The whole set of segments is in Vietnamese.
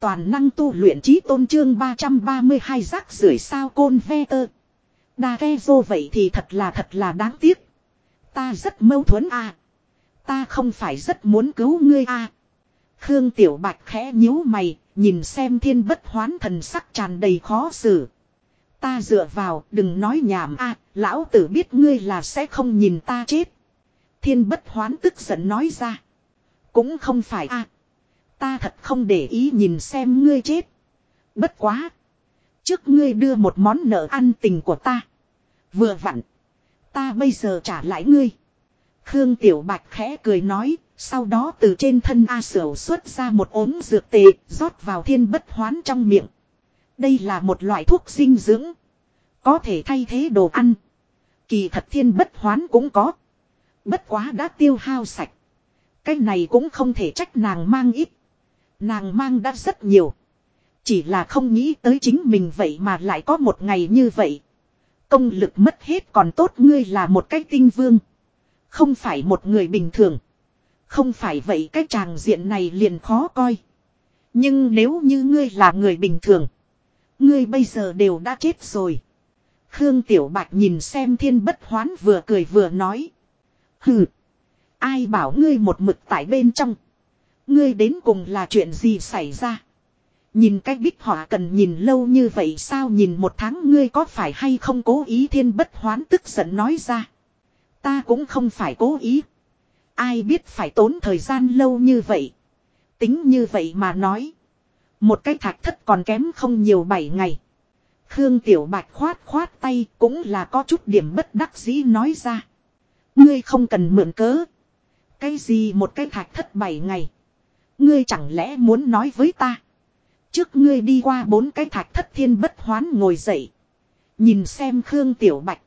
Toàn năng tu luyện trí tôn trương 332 rác rưởi sao côn ve tơ. Đa ve vô vậy thì thật là thật là đáng tiếc. Ta rất mâu thuẫn à. Ta không phải rất muốn cứu ngươi à. Khương Tiểu Bạch khẽ nhíu mày, nhìn xem thiên bất hoán thần sắc tràn đầy khó xử. Ta dựa vào, đừng nói nhảm a, lão tử biết ngươi là sẽ không nhìn ta chết. Thiên bất hoán tức giận nói ra. Cũng không phải a, ta thật không để ý nhìn xem ngươi chết. Bất quá. Trước ngươi đưa một món nợ ăn tình của ta. Vừa vặn. Ta bây giờ trả lại ngươi. Khương Tiểu Bạch khẽ cười nói, sau đó từ trên thân A Sửu xuất ra một ống dược tệ, rót vào thiên bất hoán trong miệng. Đây là một loại thuốc dinh dưỡng. Có thể thay thế đồ ăn. Kỳ thật thiên bất hoán cũng có. Bất quá đã tiêu hao sạch. Cái này cũng không thể trách nàng mang ít. Nàng mang đã rất nhiều. Chỉ là không nghĩ tới chính mình vậy mà lại có một ngày như vậy. Công lực mất hết còn tốt ngươi là một cái tinh vương. Không phải một người bình thường. Không phải vậy cái tràng diện này liền khó coi. Nhưng nếu như ngươi là người bình thường. Ngươi bây giờ đều đã chết rồi. Khương Tiểu Bạch nhìn xem thiên bất hoán vừa cười vừa nói. Hừ. Ai bảo ngươi một mực tại bên trong. Ngươi đến cùng là chuyện gì xảy ra. Nhìn cách bích họa cần nhìn lâu như vậy sao nhìn một tháng ngươi có phải hay không cố ý thiên bất hoán tức giận nói ra. Ta cũng không phải cố ý. Ai biết phải tốn thời gian lâu như vậy. Tính như vậy mà nói. Một cái thạch thất còn kém không nhiều bảy ngày. Khương Tiểu Bạch khoát khoát tay cũng là có chút điểm bất đắc dĩ nói ra. Ngươi không cần mượn cớ. Cái gì một cái thạch thất bảy ngày. Ngươi chẳng lẽ muốn nói với ta. Trước ngươi đi qua bốn cái thạch thất thiên bất hoán ngồi dậy. Nhìn xem Khương Tiểu Bạch.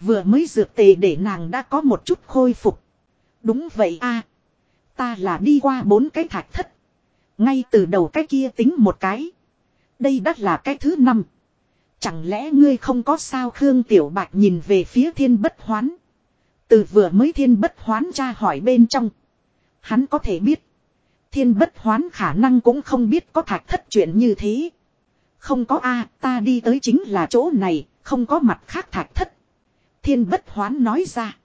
Vừa mới dược tề để nàng đã có một chút khôi phục. Đúng vậy a Ta là đi qua bốn cái thạch thất. Ngay từ đầu cái kia tính một cái. Đây đắt là cái thứ năm. Chẳng lẽ ngươi không có sao Khương Tiểu Bạch nhìn về phía thiên bất hoán. Từ vừa mới thiên bất hoán tra hỏi bên trong. Hắn có thể biết. Thiên bất hoán khả năng cũng không biết có thạch thất chuyện như thế. Không có a ta đi tới chính là chỗ này, không có mặt khác thạch thất. Thiên bất hoán nói ra.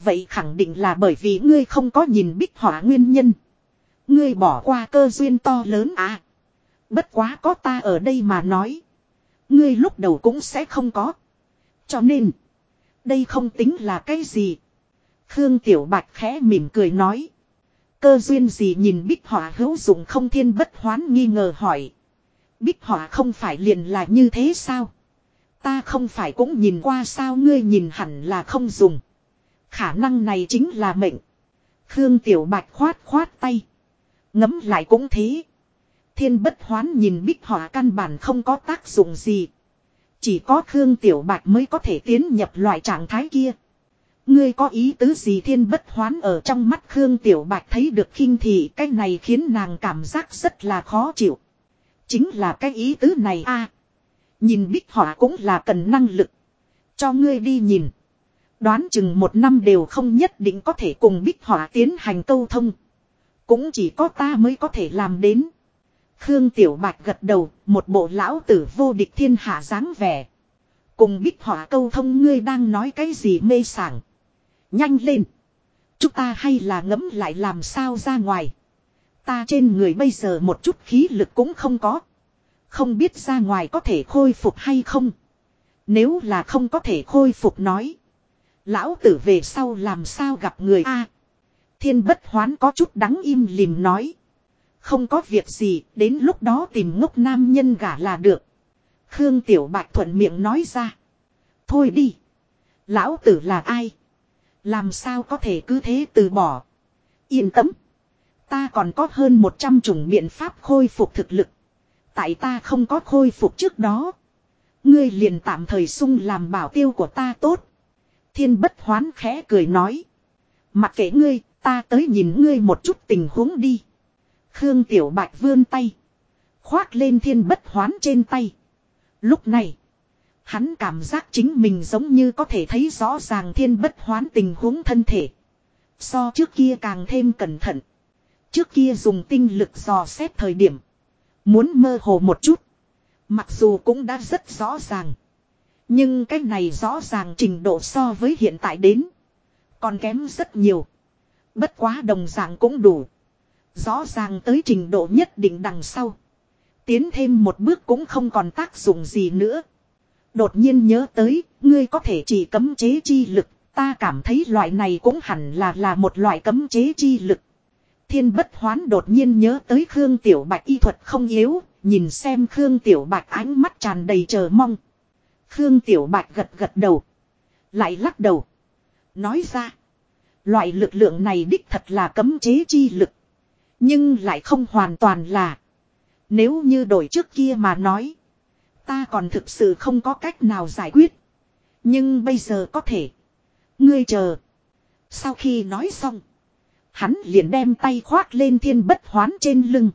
Vậy khẳng định là bởi vì ngươi không có nhìn bích hỏa nguyên nhân. Ngươi bỏ qua cơ duyên to lớn à. Bất quá có ta ở đây mà nói. Ngươi lúc đầu cũng sẽ không có. Cho nên. Đây không tính là cái gì. Khương Tiểu Bạch khẽ mỉm cười nói. Cơ duyên gì nhìn bích họa hữu dụng không thiên bất hoán nghi ngờ hỏi. Bích họa không phải liền là như thế sao? Ta không phải cũng nhìn qua sao ngươi nhìn hẳn là không dùng. Khả năng này chính là mệnh. Khương Tiểu Bạch khoát khoát tay. Ngấm lại cũng thế. Thiên bất hoán nhìn bích họa căn bản không có tác dụng gì. Chỉ có Khương Tiểu Bạch mới có thể tiến nhập loại trạng thái kia. Ngươi có ý tứ gì thiên bất hoán ở trong mắt Khương Tiểu Bạch thấy được khinh thị cái này khiến nàng cảm giác rất là khó chịu. Chính là cái ý tứ này a Nhìn bích họa cũng là cần năng lực. Cho ngươi đi nhìn. Đoán chừng một năm đều không nhất định có thể cùng bích họa tiến hành câu thông. Cũng chỉ có ta mới có thể làm đến. Khương Tiểu Bạch gật đầu, một bộ lão tử vô địch thiên hạ dáng vẻ. Cùng bích họa câu thông ngươi đang nói cái gì mê sảng. Nhanh lên. Chúng ta hay là ngẫm lại làm sao ra ngoài. Ta trên người bây giờ một chút khí lực cũng không có. Không biết ra ngoài có thể khôi phục hay không. Nếu là không có thể khôi phục nói. Lão tử về sau làm sao gặp người A. thiên bất hoán có chút đắng im lìm nói. Không có việc gì, đến lúc đó tìm ngốc nam nhân gả là được. Khương Tiểu Bạch thuận miệng nói ra. Thôi đi. Lão tử là ai? Làm sao có thể cứ thế từ bỏ? Yên tâm. Ta còn có hơn 100 chủng biện pháp khôi phục thực lực. Tại ta không có khôi phục trước đó. Ngươi liền tạm thời sung làm bảo tiêu của ta tốt. Thiên bất hoán khẽ cười nói. Mặc kệ ngươi, ta tới nhìn ngươi một chút tình huống đi. Khương Tiểu Bạch vươn tay. Khoác lên thiên bất hoán trên tay. Lúc này. Hắn cảm giác chính mình giống như có thể thấy rõ ràng thiên bất hoán tình huống thân thể. So trước kia càng thêm cẩn thận. Trước kia dùng tinh lực dò xét thời điểm. Muốn mơ hồ một chút. Mặc dù cũng đã rất rõ ràng. Nhưng cái này rõ ràng trình độ so với hiện tại đến. Còn kém rất nhiều. Bất quá đồng dạng cũng đủ. Rõ ràng tới trình độ nhất định đằng sau. Tiến thêm một bước cũng không còn tác dụng gì nữa. Đột nhiên nhớ tới, ngươi có thể chỉ cấm chế chi lực, ta cảm thấy loại này cũng hẳn là là một loại cấm chế chi lực. Thiên bất hoán đột nhiên nhớ tới Khương Tiểu Bạch y thuật không yếu, nhìn xem Khương Tiểu Bạch ánh mắt tràn đầy chờ mong. Khương Tiểu Bạch gật gật đầu. Lại lắc đầu. Nói ra. Loại lực lượng này đích thật là cấm chế chi lực. Nhưng lại không hoàn toàn là. Nếu như đổi trước kia mà nói. Ta còn thực sự không có cách nào giải quyết. Nhưng bây giờ có thể. Ngươi chờ. Sau khi nói xong. Hắn liền đem tay khoác lên thiên bất hoán trên lưng.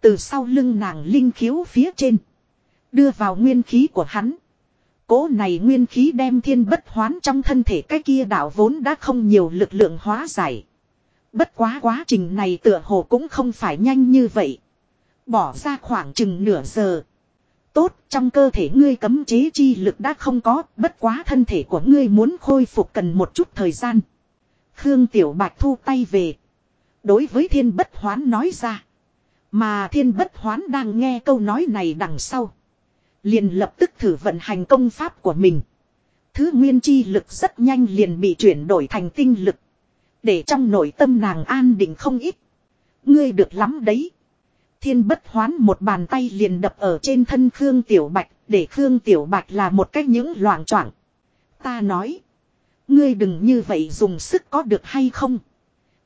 Từ sau lưng nàng linh khiếu phía trên. Đưa vào nguyên khí của hắn. Cố này nguyên khí đem thiên bất hoán trong thân thể cái kia đạo vốn đã không nhiều lực lượng hóa giải. Bất quá quá trình này tựa hồ cũng không phải nhanh như vậy. Bỏ ra khoảng chừng nửa giờ. Tốt, trong cơ thể ngươi cấm chế chi lực đã không có, bất quá thân thể của ngươi muốn khôi phục cần một chút thời gian. Khương Tiểu Bạch thu tay về. Đối với thiên bất hoán nói ra. Mà thiên bất hoán đang nghe câu nói này đằng sau. Liền lập tức thử vận hành công pháp của mình. Thứ nguyên chi lực rất nhanh liền bị chuyển đổi thành tinh lực. Để trong nội tâm nàng an định không ít. Ngươi được lắm đấy. Thiên bất hoán một bàn tay liền đập ở trên thân Khương Tiểu Bạch. Để Khương Tiểu Bạch là một cách những loạn choạng. Ta nói. Ngươi đừng như vậy dùng sức có được hay không.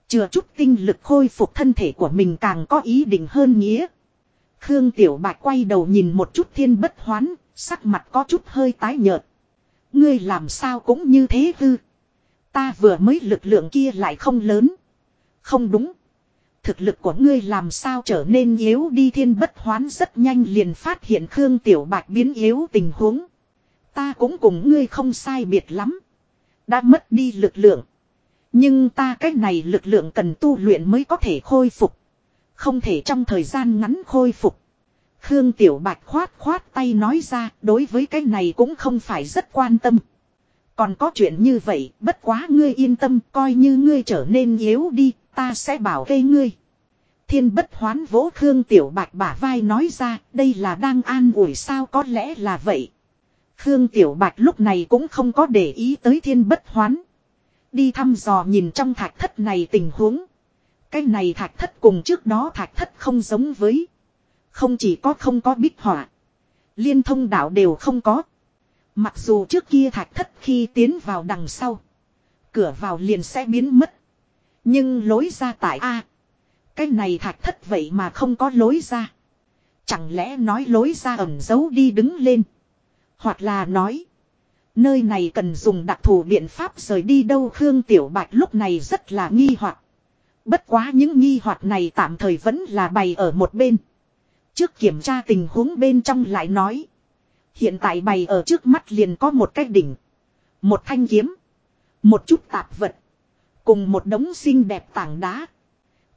Chừa chút tinh lực khôi phục thân thể của mình càng có ý định hơn nghĩa. Khương Tiểu Bạch quay đầu nhìn một chút thiên bất hoán, sắc mặt có chút hơi tái nhợt. Ngươi làm sao cũng như thế hư. Ta vừa mới lực lượng kia lại không lớn. Không đúng. Thực lực của ngươi làm sao trở nên yếu đi thiên bất hoán rất nhanh liền phát hiện Khương Tiểu Bạch biến yếu tình huống. Ta cũng cùng ngươi không sai biệt lắm. Đã mất đi lực lượng. Nhưng ta cách này lực lượng cần tu luyện mới có thể khôi phục. Không thể trong thời gian ngắn khôi phục. Khương Tiểu Bạch khoát khoát tay nói ra đối với cái này cũng không phải rất quan tâm. Còn có chuyện như vậy, bất quá ngươi yên tâm, coi như ngươi trở nên yếu đi, ta sẽ bảo vệ ngươi. Thiên bất hoán vỗ Khương Tiểu Bạch bả vai nói ra, đây là đang an ủi sao có lẽ là vậy. Khương Tiểu Bạch lúc này cũng không có để ý tới thiên bất hoán. Đi thăm dò nhìn trong thạch thất này tình huống. Cái này thạch thất cùng trước đó thạch thất không giống với. Không chỉ có không có bích họa. Liên thông đạo đều không có. Mặc dù trước kia thạch thất khi tiến vào đằng sau. Cửa vào liền sẽ biến mất. Nhưng lối ra tại A. Cái này thạch thất vậy mà không có lối ra. Chẳng lẽ nói lối ra ẩn giấu đi đứng lên. Hoặc là nói. Nơi này cần dùng đặc thù biện pháp rời đi đâu Khương Tiểu Bạch lúc này rất là nghi hoặc. Bất quá những nghi hoặc này tạm thời vẫn là bày ở một bên. Trước kiểm tra tình huống bên trong lại nói. Hiện tại bày ở trước mắt liền có một cái đỉnh. Một thanh kiếm. Một chút tạp vật. Cùng một đống xinh đẹp tảng đá.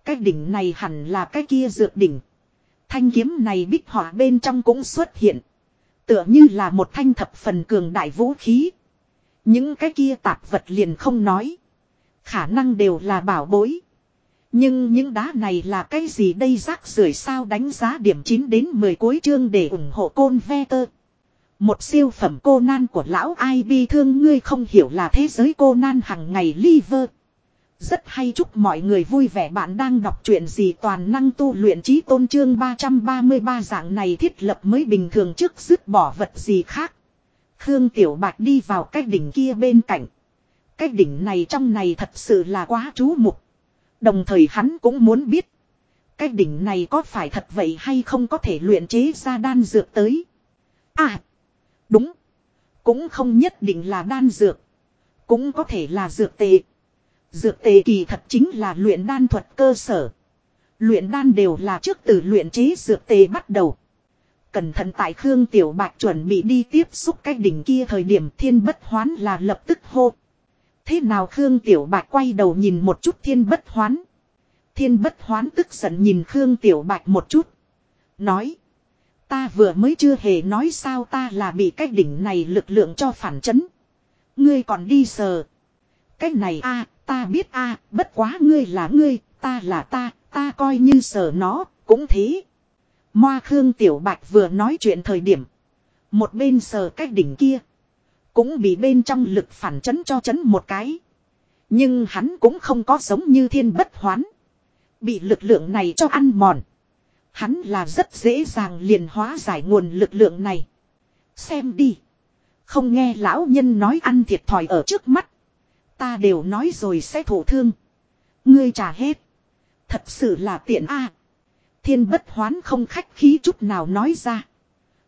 Cái đỉnh này hẳn là cái kia dược đỉnh. Thanh kiếm này bích họa bên trong cũng xuất hiện. Tựa như là một thanh thập phần cường đại vũ khí. Những cái kia tạp vật liền không nói. Khả năng đều là bảo bối. Nhưng những đá này là cái gì đây rác rưởi sao đánh giá điểm 9 đến 10 cuối chương để ủng hộ côn ve tơ. Một siêu phẩm cô nan của lão ai bi thương ngươi không hiểu là thế giới cô nan hằng ngày liver. Rất hay chúc mọi người vui vẻ bạn đang đọc truyện gì toàn năng tu luyện trí tôn trương 333 dạng này thiết lập mới bình thường trước dứt bỏ vật gì khác. Khương Tiểu Bạch đi vào cái đỉnh kia bên cạnh. Cái đỉnh này trong này thật sự là quá chú mục. Đồng thời hắn cũng muốn biết. Cái đỉnh này có phải thật vậy hay không có thể luyện chế ra đan dược tới. À. Đúng. Cũng không nhất định là đan dược. Cũng có thể là dược tệ. Dược tề kỳ thật chính là luyện đan thuật cơ sở. Luyện đan đều là trước từ luyện chế dược tề bắt đầu. Cẩn thận tại Khương Tiểu Bạch chuẩn bị đi tiếp xúc cái đỉnh kia thời điểm thiên bất hoán là lập tức hô. Thế nào Khương Tiểu Bạch quay đầu nhìn một chút thiên bất hoán. Thiên bất hoán tức giận nhìn Khương Tiểu Bạch một chút. Nói. Ta vừa mới chưa hề nói sao ta là bị cái đỉnh này lực lượng cho phản chấn. Ngươi còn đi sờ. Cái này a ta biết a bất quá ngươi là ngươi, ta là ta, ta coi như sợ nó, cũng thế. Moa Khương Tiểu Bạch vừa nói chuyện thời điểm. Một bên sờ cái đỉnh kia. Cũng bị bên trong lực phản chấn cho chấn một cái. Nhưng hắn cũng không có giống như thiên bất hoán. Bị lực lượng này cho ăn mòn. Hắn là rất dễ dàng liền hóa giải nguồn lực lượng này. Xem đi. Không nghe lão nhân nói ăn thiệt thòi ở trước mắt. Ta đều nói rồi sẽ thổ thương. Ngươi trả hết. Thật sự là tiện a. Thiên bất hoán không khách khí chút nào nói ra.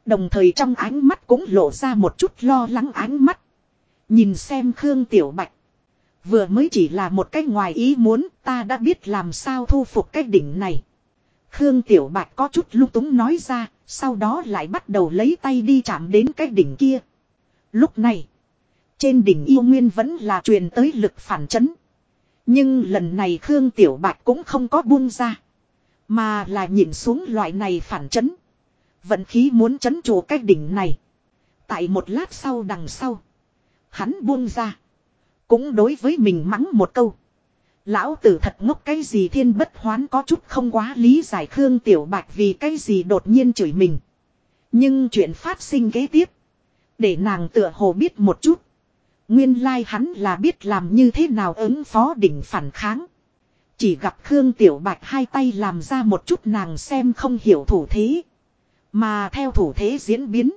Đồng thời trong ánh mắt cũng lộ ra một chút lo lắng ánh mắt. Nhìn xem Khương Tiểu Bạch. Vừa mới chỉ là một cách ngoài ý muốn ta đã biết làm sao thu phục cái đỉnh này. Khương Tiểu Bạch có chút lung túng nói ra, sau đó lại bắt đầu lấy tay đi chạm đến cái đỉnh kia. Lúc này, trên đỉnh yêu nguyên vẫn là truyền tới lực phản chấn. Nhưng lần này Khương Tiểu Bạch cũng không có buông ra. Mà là nhìn xuống loại này phản chấn. Vận khí muốn chấn chủ cái đỉnh này. Tại một lát sau đằng sau. Hắn buông ra. Cũng đối với mình mắng một câu. Lão tử thật ngốc cái gì thiên bất hoán có chút không quá lý giải Khương Tiểu Bạch vì cái gì đột nhiên chửi mình. Nhưng chuyện phát sinh kế tiếp. Để nàng tựa hồ biết một chút. Nguyên lai like hắn là biết làm như thế nào ứng phó đỉnh phản kháng. Chỉ gặp Khương Tiểu Bạch hai tay làm ra một chút nàng xem không hiểu thủ thế. Mà theo thủ thế diễn biến.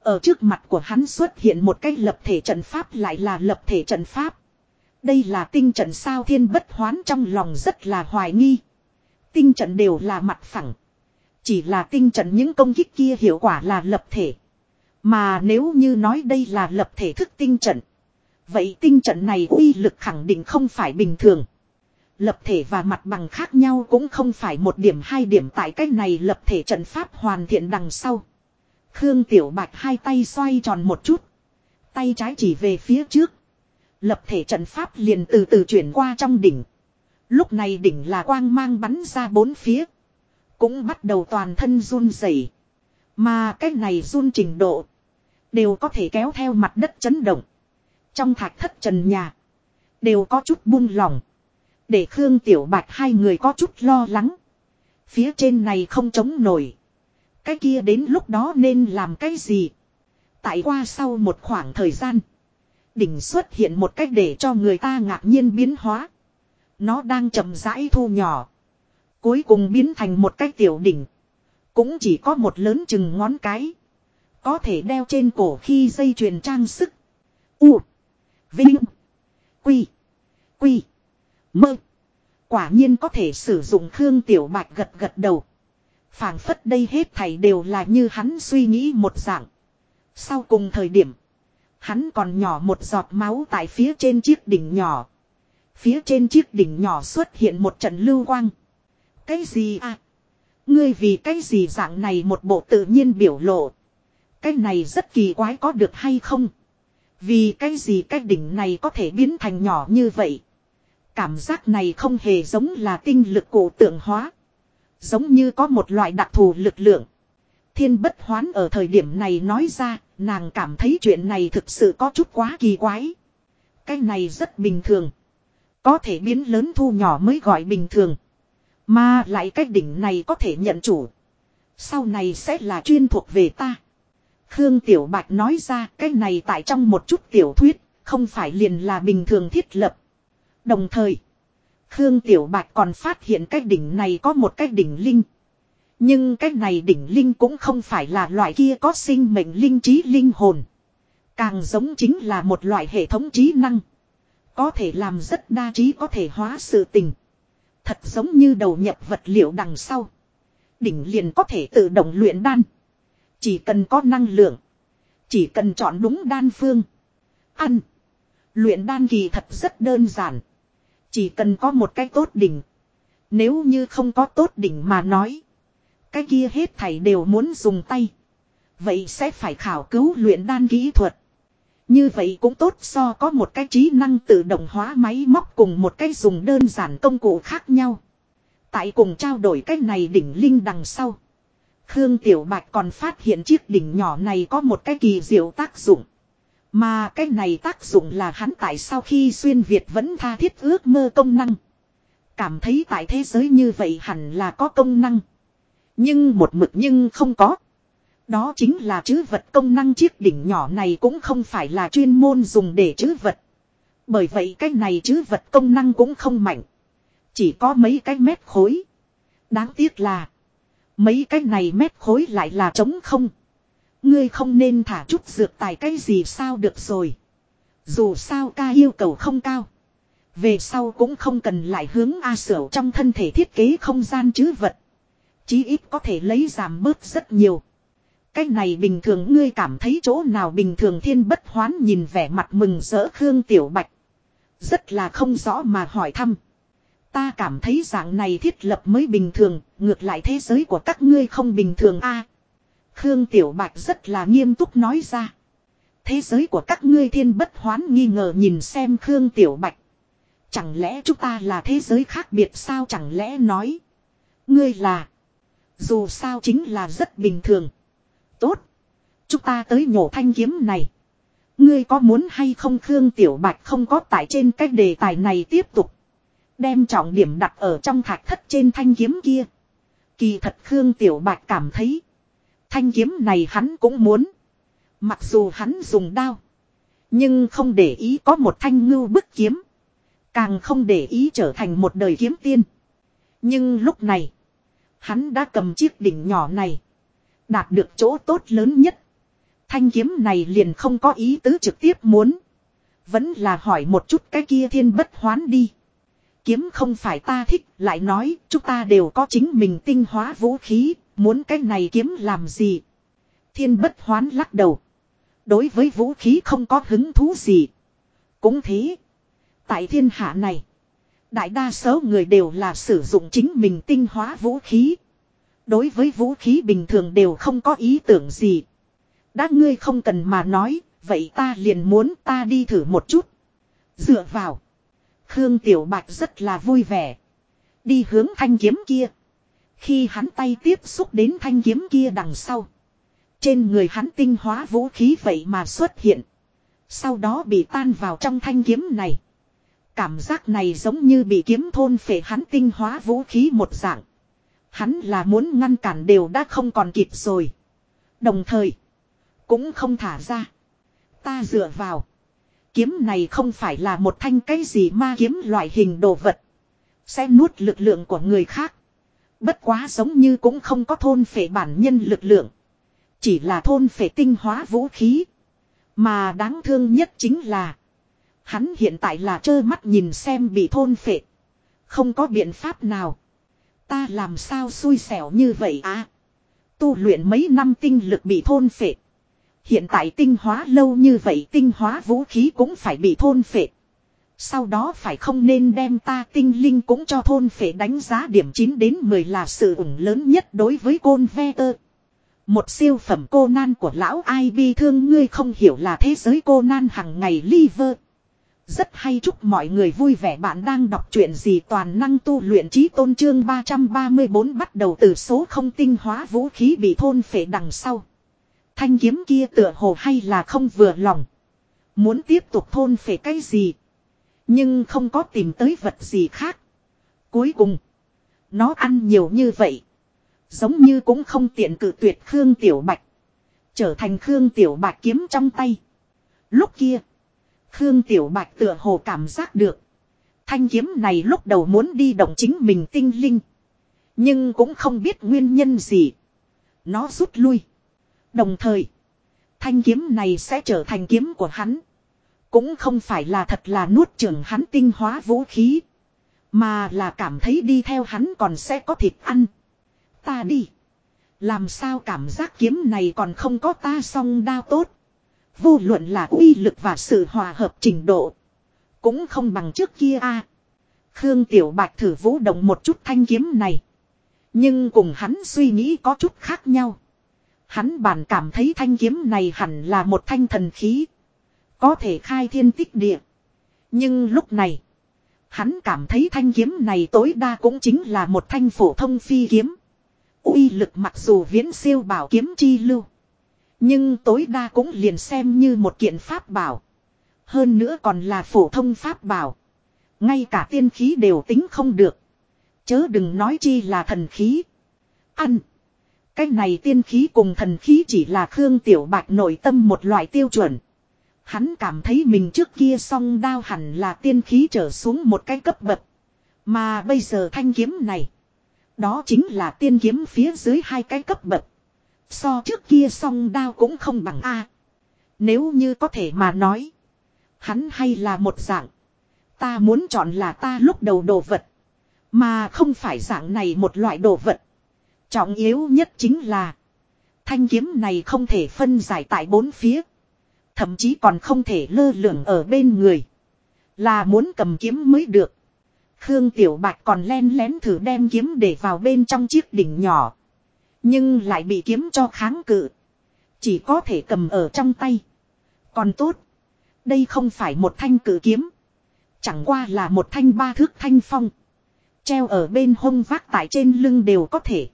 Ở trước mặt của hắn xuất hiện một cái lập thể trận pháp lại là lập thể trận pháp. Đây là tinh trận sao thiên bất hoán trong lòng rất là hoài nghi. Tinh trận đều là mặt phẳng. Chỉ là tinh trận những công kích kia hiệu quả là lập thể. Mà nếu như nói đây là lập thể thức tinh trận. Vậy tinh trận này uy lực khẳng định không phải bình thường. Lập thể và mặt bằng khác nhau cũng không phải một điểm hai điểm tại cách này lập thể trận pháp hoàn thiện đằng sau. Khương Tiểu Bạch hai tay xoay tròn một chút. Tay trái chỉ về phía trước. Lập thể trận pháp liền từ từ chuyển qua trong đỉnh. Lúc này đỉnh là quang mang bắn ra bốn phía. Cũng bắt đầu toàn thân run rẩy. Mà cái này run trình độ. Đều có thể kéo theo mặt đất chấn động. Trong thạch thất trần nhà. Đều có chút buông lỏng. Để Khương Tiểu Bạch hai người có chút lo lắng. Phía trên này không chống nổi. Cái kia đến lúc đó nên làm cái gì? Tại qua sau một khoảng thời gian. Đỉnh xuất hiện một cách để cho người ta ngạc nhiên biến hóa. Nó đang chậm rãi thu nhỏ. Cuối cùng biến thành một cái tiểu đỉnh. Cũng chỉ có một lớn chừng ngón cái. Có thể đeo trên cổ khi dây chuyền trang sức. U. Vinh. Quy. Quy. Mơ. Quả nhiên có thể sử dụng Khương Tiểu Bạch gật gật đầu phảng phất đây hết thảy đều là như hắn suy nghĩ một dạng. Sau cùng thời điểm, hắn còn nhỏ một giọt máu tại phía trên chiếc đỉnh nhỏ. Phía trên chiếc đỉnh nhỏ xuất hiện một trận lưu quang. Cái gì à? Ngươi vì cái gì dạng này một bộ tự nhiên biểu lộ. Cái này rất kỳ quái có được hay không? Vì cái gì cái đỉnh này có thể biến thành nhỏ như vậy? Cảm giác này không hề giống là tinh lực cổ tượng hóa. Giống như có một loại đặc thù lực lượng. Thiên bất hoán ở thời điểm này nói ra, nàng cảm thấy chuyện này thực sự có chút quá kỳ quái. Cái này rất bình thường. Có thể biến lớn thu nhỏ mới gọi bình thường. Mà lại cái đỉnh này có thể nhận chủ. Sau này sẽ là chuyên thuộc về ta. Khương Tiểu Bạch nói ra cái này tại trong một chút tiểu thuyết, không phải liền là bình thường thiết lập. Đồng thời, Khương Tiểu Bạch còn phát hiện cái đỉnh này có một cái đỉnh linh. Nhưng cái này đỉnh linh cũng không phải là loại kia có sinh mệnh linh trí linh hồn. Càng giống chính là một loại hệ thống trí năng. Có thể làm rất đa trí có thể hóa sự tình. Thật giống như đầu nhập vật liệu đằng sau. Đỉnh liền có thể tự động luyện đan. Chỉ cần có năng lượng. Chỉ cần chọn đúng đan phương. Ăn. Luyện đan kỳ thật rất đơn giản. Chỉ cần có một cái tốt đỉnh. Nếu như không có tốt đỉnh mà nói. Cái kia hết thảy đều muốn dùng tay. Vậy sẽ phải khảo cứu luyện đan kỹ thuật. Như vậy cũng tốt so có một cái trí năng tự động hóa máy móc cùng một cái dùng đơn giản công cụ khác nhau. Tại cùng trao đổi cái này đỉnh linh đằng sau. Khương Tiểu Bạch còn phát hiện chiếc đỉnh nhỏ này có một cái kỳ diệu tác dụng. Mà cái này tác dụng là hắn tại sau khi xuyên Việt vẫn tha thiết ước mơ công năng. Cảm thấy tại thế giới như vậy hẳn là có công năng. Nhưng một mực nhưng không có. Đó chính là chữ vật công năng chiếc đỉnh nhỏ này cũng không phải là chuyên môn dùng để chữ vật. Bởi vậy cái này chữ vật công năng cũng không mạnh. Chỉ có mấy cái mét khối. Đáng tiếc là. Mấy cái này mét khối lại là trống không. Ngươi không nên thả chút dược tài cái gì sao được rồi. Dù sao ca yêu cầu không cao. Về sau cũng không cần lại hướng A sở trong thân thể thiết kế không gian chứ vật. Chí ít có thể lấy giảm bớt rất nhiều. Cái này bình thường ngươi cảm thấy chỗ nào bình thường thiên bất hoán nhìn vẻ mặt mừng rỡ Khương Tiểu Bạch. Rất là không rõ mà hỏi thăm. Ta cảm thấy dạng này thiết lập mới bình thường, ngược lại thế giới của các ngươi không bình thường a. Khương Tiểu Bạch rất là nghiêm túc nói ra. Thế giới của các ngươi thiên bất hoán nghi ngờ nhìn xem Khương Tiểu Bạch. Chẳng lẽ chúng ta là thế giới khác biệt sao chẳng lẽ nói. Ngươi là. Dù sao chính là rất bình thường. Tốt. Chúng ta tới nhổ thanh kiếm này. Ngươi có muốn hay không Khương Tiểu Bạch không có tại trên cách đề tài này tiếp tục. Đem trọng điểm đặt ở trong thạch thất trên thanh kiếm kia. Kỳ thật Khương Tiểu Bạch cảm thấy. Thanh kiếm này hắn cũng muốn. Mặc dù hắn dùng đao. Nhưng không để ý có một thanh ngưu bức kiếm. Càng không để ý trở thành một đời kiếm tiên. Nhưng lúc này. Hắn đã cầm chiếc đỉnh nhỏ này. Đạt được chỗ tốt lớn nhất. Thanh kiếm này liền không có ý tứ trực tiếp muốn. Vẫn là hỏi một chút cái kia thiên bất hoán đi. Kiếm không phải ta thích, lại nói, chúng ta đều có chính mình tinh hóa vũ khí, muốn cái này kiếm làm gì. Thiên bất hoán lắc đầu. Đối với vũ khí không có hứng thú gì. Cũng thế. Tại thiên hạ này, đại đa số người đều là sử dụng chính mình tinh hóa vũ khí. Đối với vũ khí bình thường đều không có ý tưởng gì. Đã ngươi không cần mà nói, vậy ta liền muốn ta đi thử một chút. Dựa vào. Khương Tiểu Bạch rất là vui vẻ. Đi hướng thanh kiếm kia. Khi hắn tay tiếp xúc đến thanh kiếm kia đằng sau. Trên người hắn tinh hóa vũ khí vậy mà xuất hiện. Sau đó bị tan vào trong thanh kiếm này. Cảm giác này giống như bị kiếm thôn phệ hắn tinh hóa vũ khí một dạng. Hắn là muốn ngăn cản đều đã không còn kịp rồi. Đồng thời. Cũng không thả ra. Ta dựa vào. Kiếm này không phải là một thanh cái gì ma kiếm loại hình đồ vật. Sẽ nuốt lực lượng của người khác. Bất quá giống như cũng không có thôn phệ bản nhân lực lượng. Chỉ là thôn phệ tinh hóa vũ khí. Mà đáng thương nhất chính là. Hắn hiện tại là trơ mắt nhìn xem bị thôn phệ. Không có biện pháp nào. Ta làm sao xui xẻo như vậy à. Tu luyện mấy năm tinh lực bị thôn phệ. Hiện tại tinh hóa lâu như vậy tinh hóa vũ khí cũng phải bị thôn phệ. Sau đó phải không nên đem ta tinh linh cũng cho thôn phệ đánh giá điểm 9 đến 10 là sự ủng lớn nhất đối với côn ve tơ. Một siêu phẩm cô nan của lão ai bi thương ngươi không hiểu là thế giới cô nan hằng ngày liver. Rất hay chúc mọi người vui vẻ bạn đang đọc truyện gì toàn năng tu luyện trí tôn trương 334 bắt đầu từ số không tinh hóa vũ khí bị thôn phệ đằng sau. Thanh kiếm kia tựa hồ hay là không vừa lòng. Muốn tiếp tục thôn phệ cái gì. Nhưng không có tìm tới vật gì khác. Cuối cùng. Nó ăn nhiều như vậy. Giống như cũng không tiện cự tuyệt Khương Tiểu Bạch. Trở thành Khương Tiểu Bạch kiếm trong tay. Lúc kia. Khương Tiểu Bạch tựa hồ cảm giác được. Thanh kiếm này lúc đầu muốn đi động chính mình tinh linh. Nhưng cũng không biết nguyên nhân gì. Nó rút lui. Đồng thời. Thanh kiếm này sẽ trở thành kiếm của hắn. Cũng không phải là thật là nuốt trưởng hắn tinh hóa vũ khí. Mà là cảm thấy đi theo hắn còn sẽ có thịt ăn. Ta đi. Làm sao cảm giác kiếm này còn không có ta song đao tốt. Vô luận là uy lực và sự hòa hợp trình độ. Cũng không bằng trước kia a. Khương Tiểu Bạch thử vũ động một chút thanh kiếm này. Nhưng cùng hắn suy nghĩ có chút khác nhau. Hắn bản cảm thấy thanh kiếm này hẳn là một thanh thần khí. Có thể khai thiên tích địa. Nhưng lúc này. Hắn cảm thấy thanh kiếm này tối đa cũng chính là một thanh phổ thông phi kiếm. uy lực mặc dù viễn siêu bảo kiếm chi lưu. Nhưng tối đa cũng liền xem như một kiện pháp bảo. Hơn nữa còn là phổ thông pháp bảo. Ngay cả tiên khí đều tính không được. Chớ đừng nói chi là thần khí. Ăn. Cái này tiên khí cùng thần khí chỉ là Khương Tiểu Bạch nội tâm một loại tiêu chuẩn. Hắn cảm thấy mình trước kia song đao hẳn là tiên khí trở xuống một cái cấp bậc. Mà bây giờ thanh kiếm này. Đó chính là tiên kiếm phía dưới hai cái cấp bậc. So trước kia song đao cũng không bằng A. Nếu như có thể mà nói. Hắn hay là một dạng. Ta muốn chọn là ta lúc đầu đồ vật. Mà không phải dạng này một loại đồ vật. Trọng yếu nhất chính là. Thanh kiếm này không thể phân giải tại bốn phía. Thậm chí còn không thể lơ lửng ở bên người. Là muốn cầm kiếm mới được. Khương Tiểu Bạch còn len lén thử đem kiếm để vào bên trong chiếc đỉnh nhỏ. Nhưng lại bị kiếm cho kháng cự. Chỉ có thể cầm ở trong tay. Còn tốt. Đây không phải một thanh cự kiếm. Chẳng qua là một thanh ba thước thanh phong. Treo ở bên hông vác tại trên lưng đều có thể.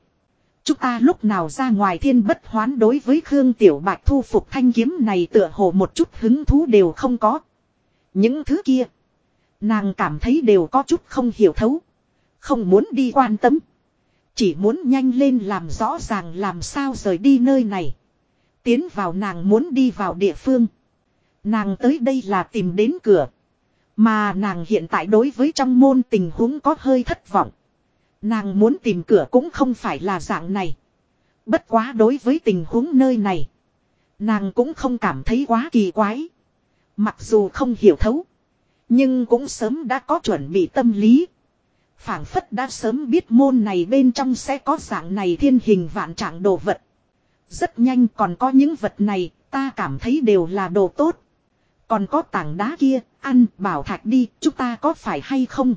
Chúng ta lúc nào ra ngoài thiên bất hoán đối với Khương Tiểu Bạch thu phục thanh kiếm này tựa hồ một chút hứng thú đều không có. Những thứ kia. Nàng cảm thấy đều có chút không hiểu thấu. Không muốn đi quan tâm. Chỉ muốn nhanh lên làm rõ ràng làm sao rời đi nơi này. Tiến vào nàng muốn đi vào địa phương. Nàng tới đây là tìm đến cửa. Mà nàng hiện tại đối với trong môn tình huống có hơi thất vọng. Nàng muốn tìm cửa cũng không phải là dạng này. Bất quá đối với tình huống nơi này. Nàng cũng không cảm thấy quá kỳ quái. Mặc dù không hiểu thấu. Nhưng cũng sớm đã có chuẩn bị tâm lý. phảng phất đã sớm biết môn này bên trong sẽ có dạng này thiên hình vạn trạng đồ vật. Rất nhanh còn có những vật này, ta cảm thấy đều là đồ tốt. Còn có tảng đá kia, ăn, bảo thạch đi, chúng ta có phải hay không?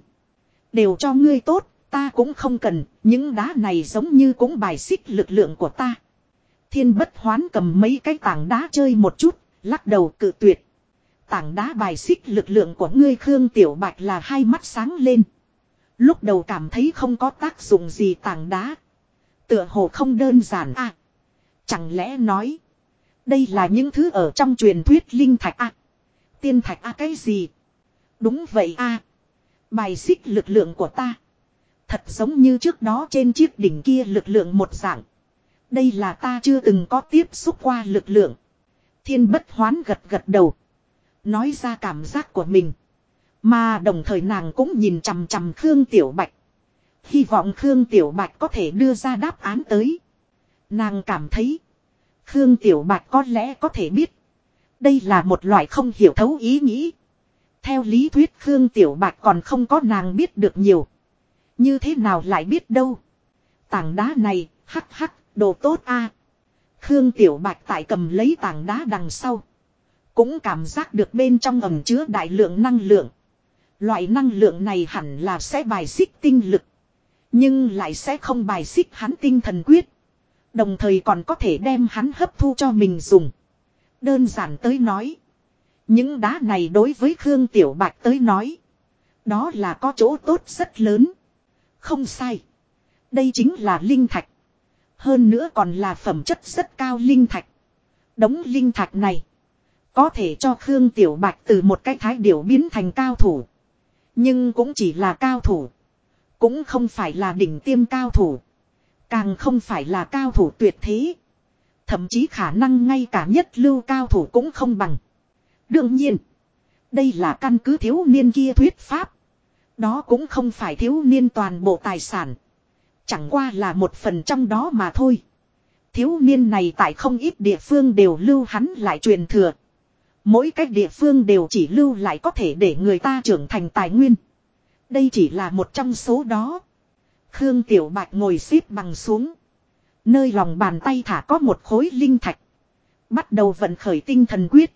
Đều cho ngươi tốt, ta cũng không cần, những đá này giống như cũng bài xích lực lượng của ta. Thiên bất hoán cầm mấy cái tảng đá chơi một chút, lắc đầu cự tuyệt. Tảng đá bài xích lực lượng của ngươi Khương Tiểu Bạch là hai mắt sáng lên. Lúc đầu cảm thấy không có tác dụng gì tảng đá. Tựa hồ không đơn giản à. Chẳng lẽ nói. Đây là những thứ ở trong truyền thuyết linh thạch à. Tiên thạch à cái gì. Đúng vậy à. Bài xích lực lượng của ta. Thật giống như trước đó trên chiếc đỉnh kia lực lượng một dạng. Đây là ta chưa từng có tiếp xúc qua lực lượng. Thiên bất hoán gật gật đầu. Nói ra cảm giác của mình. Mà đồng thời nàng cũng nhìn chằm chằm Khương Tiểu Bạch. Hy vọng Khương Tiểu Bạch có thể đưa ra đáp án tới. Nàng cảm thấy. Khương Tiểu Bạch có lẽ có thể biết. Đây là một loại không hiểu thấu ý nghĩ. Theo lý thuyết Khương Tiểu Bạch còn không có nàng biết được nhiều. Như thế nào lại biết đâu. Tảng đá này, hắc hắc, đồ tốt a. Khương Tiểu Bạch tại cầm lấy tảng đá đằng sau. Cũng cảm giác được bên trong ẩm chứa đại lượng năng lượng. Loại năng lượng này hẳn là sẽ bài xích tinh lực. Nhưng lại sẽ không bài xích hắn tinh thần quyết. Đồng thời còn có thể đem hắn hấp thu cho mình dùng. Đơn giản tới nói. Những đá này đối với Khương Tiểu Bạch tới nói. Đó là có chỗ tốt rất lớn. Không sai. Đây chính là linh thạch. Hơn nữa còn là phẩm chất rất cao linh thạch. Đống linh thạch này. Có thể cho Khương Tiểu Bạch từ một cái thái điểu biến thành cao thủ. Nhưng cũng chỉ là cao thủ. Cũng không phải là đỉnh tiêm cao thủ. Càng không phải là cao thủ tuyệt thế. Thậm chí khả năng ngay cả nhất lưu cao thủ cũng không bằng. Đương nhiên. Đây là căn cứ thiếu niên kia thuyết pháp. Đó cũng không phải thiếu niên toàn bộ tài sản. Chẳng qua là một phần trong đó mà thôi. Thiếu niên này tại không ít địa phương đều lưu hắn lại truyền thừa. Mỗi cách địa phương đều chỉ lưu lại có thể để người ta trưởng thành tài nguyên. Đây chỉ là một trong số đó. Khương Tiểu Bạch ngồi xếp bằng xuống. Nơi lòng bàn tay thả có một khối linh thạch. Bắt đầu vận khởi tinh thần quyết.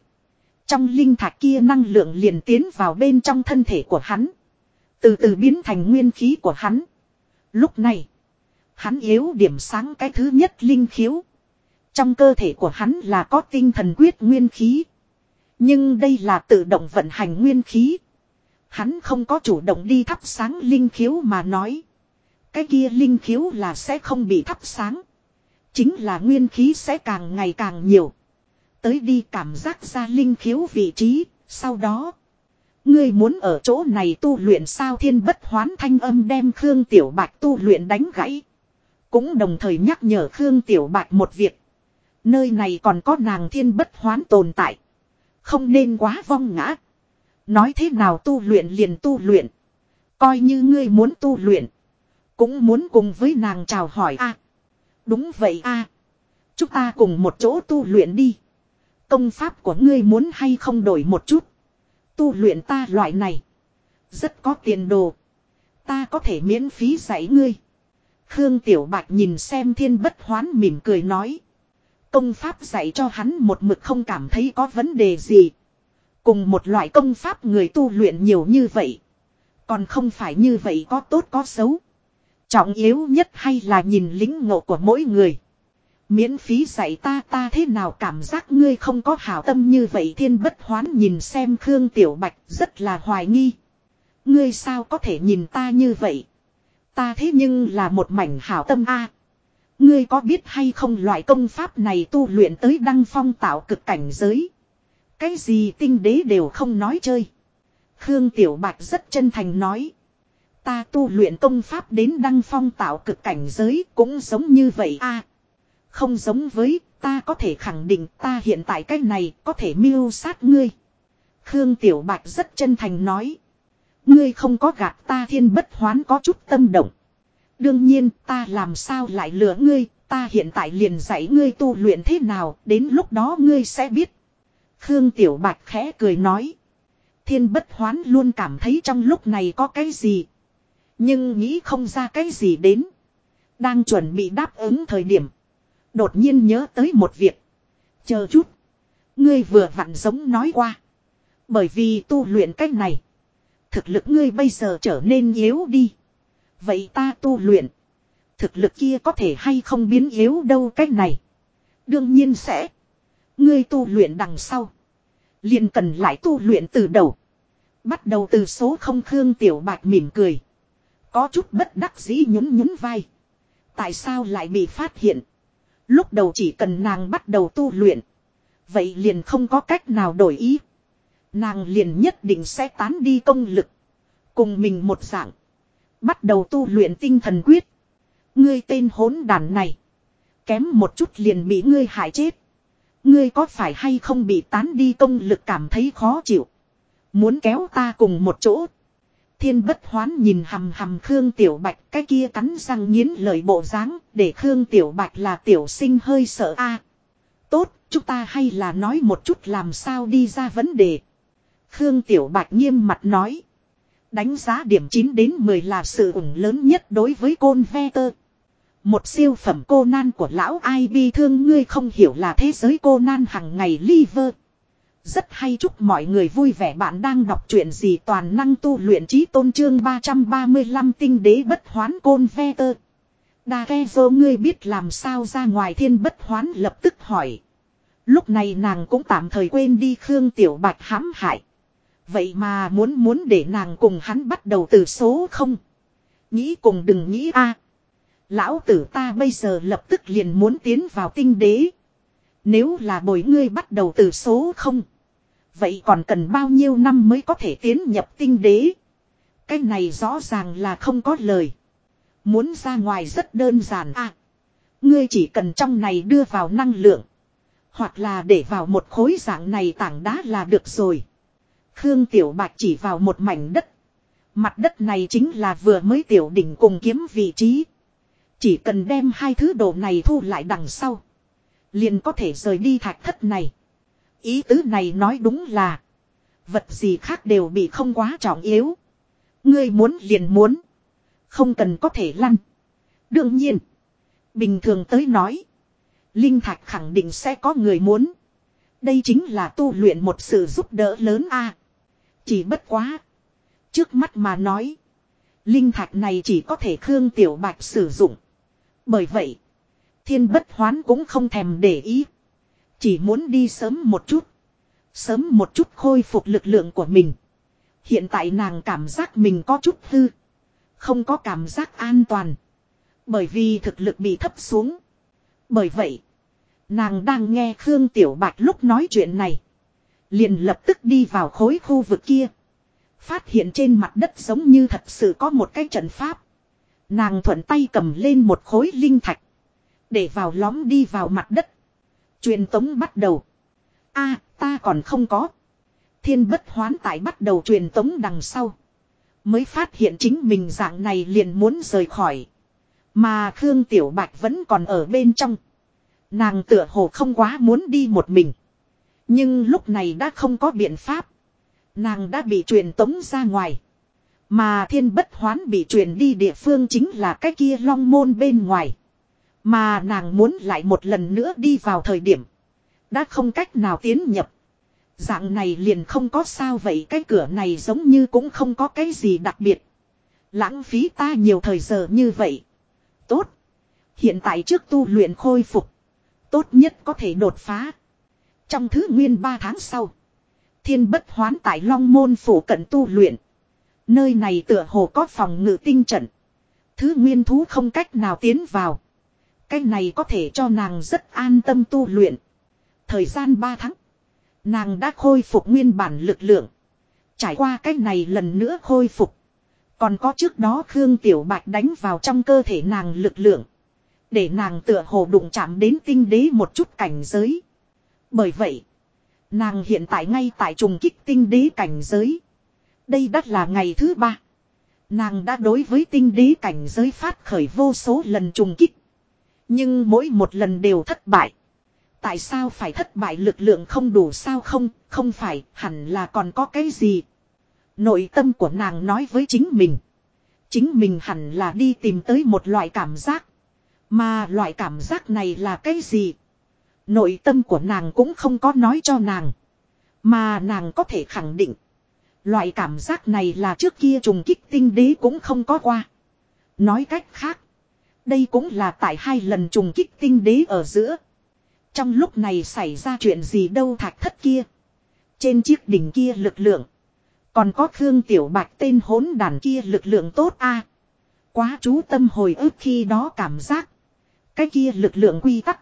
Trong linh thạch kia năng lượng liền tiến vào bên trong thân thể của hắn. Từ từ biến thành nguyên khí của hắn. Lúc này. Hắn yếu điểm sáng cái thứ nhất linh khiếu. Trong cơ thể của hắn là có tinh thần quyết nguyên khí. Nhưng đây là tự động vận hành nguyên khí. Hắn không có chủ động đi thắp sáng linh khiếu mà nói. Cái kia linh khiếu là sẽ không bị thắp sáng. Chính là nguyên khí sẽ càng ngày càng nhiều. Tới đi cảm giác ra linh khiếu vị trí, sau đó. Ngươi muốn ở chỗ này tu luyện sao thiên bất hoán thanh âm đem Khương Tiểu Bạch tu luyện đánh gãy. Cũng đồng thời nhắc nhở Khương Tiểu Bạch một việc. Nơi này còn có nàng thiên bất hoán tồn tại. Không nên quá vong ngã. Nói thế nào tu luyện liền tu luyện. Coi như ngươi muốn tu luyện. Cũng muốn cùng với nàng chào hỏi a Đúng vậy a Chúng ta cùng một chỗ tu luyện đi. Công pháp của ngươi muốn hay không đổi một chút. Tu luyện ta loại này. Rất có tiền đồ. Ta có thể miễn phí dạy ngươi. Khương Tiểu Bạch nhìn xem thiên bất hoán mỉm cười nói. Công pháp dạy cho hắn một mực không cảm thấy có vấn đề gì. Cùng một loại công pháp người tu luyện nhiều như vậy. Còn không phải như vậy có tốt có xấu. Trọng yếu nhất hay là nhìn lính ngộ của mỗi người. Miễn phí dạy ta ta thế nào cảm giác ngươi không có hảo tâm như vậy thiên bất hoán nhìn xem Khương Tiểu Bạch, rất là hoài nghi. Ngươi sao có thể nhìn ta như vậy? Ta thế nhưng là một mảnh hảo tâm a. Ngươi có biết hay không loại công pháp này tu luyện tới đăng phong tạo cực cảnh giới. Cái gì tinh đế đều không nói chơi. Khương Tiểu Bạch rất chân thành nói. Ta tu luyện công pháp đến đăng phong tạo cực cảnh giới cũng giống như vậy a không giống với ta có thể khẳng định ta hiện tại cái này có thể mưu sát ngươi. Khương Tiểu Bạch rất chân thành nói. Ngươi không có gạt ta thiên bất hoán có chút tâm động. Đương nhiên ta làm sao lại lừa ngươi, ta hiện tại liền dạy ngươi tu luyện thế nào, đến lúc đó ngươi sẽ biết. Khương Tiểu Bạch khẽ cười nói. Thiên bất hoán luôn cảm thấy trong lúc này có cái gì. Nhưng nghĩ không ra cái gì đến. Đang chuẩn bị đáp ứng thời điểm. Đột nhiên nhớ tới một việc. Chờ chút. Ngươi vừa vặn giống nói qua. Bởi vì tu luyện cách này. Thực lực ngươi bây giờ trở nên yếu đi. Vậy ta tu luyện. Thực lực kia có thể hay không biến yếu đâu cách này. Đương nhiên sẽ. Ngươi tu luyện đằng sau. liền cần lại tu luyện từ đầu. Bắt đầu từ số không Khương Tiểu Bạch mỉm cười. Có chút bất đắc dĩ nhún nhún vai. Tại sao lại bị phát hiện? Lúc đầu chỉ cần nàng bắt đầu tu luyện. Vậy liền không có cách nào đổi ý. Nàng liền nhất định sẽ tán đi công lực. Cùng mình một dạng. Bắt đầu tu luyện tinh thần quyết. Ngươi tên hỗn đàn này. Kém một chút liền bị ngươi hại chết. Ngươi có phải hay không bị tán đi công lực cảm thấy khó chịu. Muốn kéo ta cùng một chỗ. Thiên bất hoán nhìn hầm hầm Khương Tiểu Bạch cái kia cắn răng nghiến lời bộ dáng để Khương Tiểu Bạch là tiểu sinh hơi sợ a. tốt, chúng ta hay là nói một chút làm sao đi ra vấn đề. Khương Tiểu Bạch nghiêm mặt nói. Đánh giá điểm 9 đến 10 là sự ủng lớn nhất đối với côn ve tơ. Một siêu phẩm cô nan của lão ai bi thương ngươi không hiểu là thế giới cô nan hằng ngày liver. Rất hay chúc mọi người vui vẻ bạn đang đọc truyện gì toàn năng tu luyện trí tôn trương 335 tinh đế bất hoán côn ve tơ. Đa ke vô ngươi biết làm sao ra ngoài thiên bất hoán lập tức hỏi. Lúc này nàng cũng tạm thời quên đi Khương Tiểu Bạch hãm hại. Vậy mà muốn muốn để nàng cùng hắn bắt đầu từ số không. Nghĩ cùng đừng nghĩ a. Lão tử ta bây giờ lập tức liền muốn tiến vào tinh đế. Nếu là bồi ngươi bắt đầu từ số không. Vậy còn cần bao nhiêu năm mới có thể tiến nhập tinh đế. Cái này rõ ràng là không có lời. Muốn ra ngoài rất đơn giản a. ngươi chỉ cần trong này đưa vào năng lượng. Hoặc là để vào một khối dạng này tảng đá là được rồi. Khương Tiểu Bạch chỉ vào một mảnh đất. Mặt đất này chính là vừa mới tiểu đỉnh cùng kiếm vị trí. Chỉ cần đem hai thứ đồ này thu lại đằng sau. Liền có thể rời đi thạch thất này. Ý tứ này nói đúng là. Vật gì khác đều bị không quá trọng yếu. Ngươi muốn liền muốn. Không cần có thể lăn. Đương nhiên. Bình thường tới nói. Linh thạch khẳng định sẽ có người muốn. Đây chính là tu luyện một sự giúp đỡ lớn a. Chỉ bất quá. Trước mắt mà nói. Linh thạch này chỉ có thể Khương Tiểu Bạch sử dụng. Bởi vậy. Thiên bất hoán cũng không thèm để ý. Chỉ muốn đi sớm một chút. Sớm một chút khôi phục lực lượng của mình. Hiện tại nàng cảm giác mình có chút hư. Không có cảm giác an toàn. Bởi vì thực lực bị thấp xuống. Bởi vậy, nàng đang nghe Khương Tiểu Bạch lúc nói chuyện này. Liền lập tức đi vào khối khu vực kia. Phát hiện trên mặt đất giống như thật sự có một cái trận pháp. Nàng thuận tay cầm lên một khối linh thạch. Để vào lõm đi vào mặt đất. Truyền tống bắt đầu. a, ta còn không có. Thiên bất hoán tại bắt đầu truyền tống đằng sau. Mới phát hiện chính mình dạng này liền muốn rời khỏi. Mà Khương Tiểu Bạch vẫn còn ở bên trong. Nàng tựa hồ không quá muốn đi một mình. Nhưng lúc này đã không có biện pháp. Nàng đã bị truyền tống ra ngoài. Mà thiên bất hoán bị truyền đi địa phương chính là cái kia long môn bên ngoài. Mà nàng muốn lại một lần nữa đi vào thời điểm. Đã không cách nào tiến nhập. Dạng này liền không có sao vậy cái cửa này giống như cũng không có cái gì đặc biệt. Lãng phí ta nhiều thời giờ như vậy. Tốt. Hiện tại trước tu luyện khôi phục. Tốt nhất có thể đột phá. Trong thứ nguyên 3 tháng sau. Thiên bất hoán tại Long Môn phủ cận tu luyện. Nơi này tựa hồ có phòng ngự tinh trận. Thứ nguyên thú không cách nào tiến vào. Cái này có thể cho nàng rất an tâm tu luyện. Thời gian 3 tháng. Nàng đã khôi phục nguyên bản lực lượng. Trải qua cái này lần nữa khôi phục. Còn có trước đó Khương Tiểu Bạch đánh vào trong cơ thể nàng lực lượng. Để nàng tựa hồ đụng chạm đến tinh đế một chút cảnh giới. Bởi vậy, nàng hiện tại ngay tại trùng kích tinh đế cảnh giới. Đây đắt là ngày thứ ba. Nàng đã đối với tinh đế cảnh giới phát khởi vô số lần trùng kích. Nhưng mỗi một lần đều thất bại. Tại sao phải thất bại lực lượng không đủ sao không, không phải, hẳn là còn có cái gì. Nội tâm của nàng nói với chính mình. Chính mình hẳn là đi tìm tới một loại cảm giác. Mà loại cảm giác này là cái gì? Nội tâm của nàng cũng không có nói cho nàng. Mà nàng có thể khẳng định. Loại cảm giác này là trước kia trùng kích tinh đế cũng không có qua. Nói cách khác. Đây cũng là tại hai lần trùng kích tinh đế ở giữa. Trong lúc này xảy ra chuyện gì đâu thạch thất kia. Trên chiếc đỉnh kia lực lượng. Còn có Khương Tiểu Bạch tên hỗn đàn kia lực lượng tốt a Quá chú tâm hồi ức khi đó cảm giác. Cái kia lực lượng quy tắc.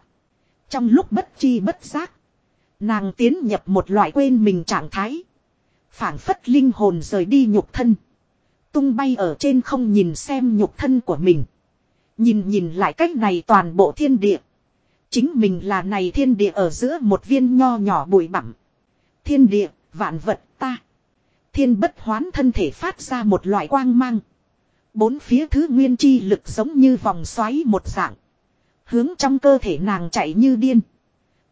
Trong lúc bất chi bất giác. Nàng tiến nhập một loại quên mình trạng thái. phảng phất linh hồn rời đi nhục thân. Tung bay ở trên không nhìn xem nhục thân của mình. Nhìn nhìn lại cách này toàn bộ thiên địa. Chính mình là này thiên địa ở giữa một viên nho nhỏ bụi bặm. Thiên địa, vạn vật ta. Thiên bất hoán thân thể phát ra một loại quang mang. Bốn phía thứ nguyên chi lực giống như vòng xoáy một dạng. Hướng trong cơ thể nàng chạy như điên.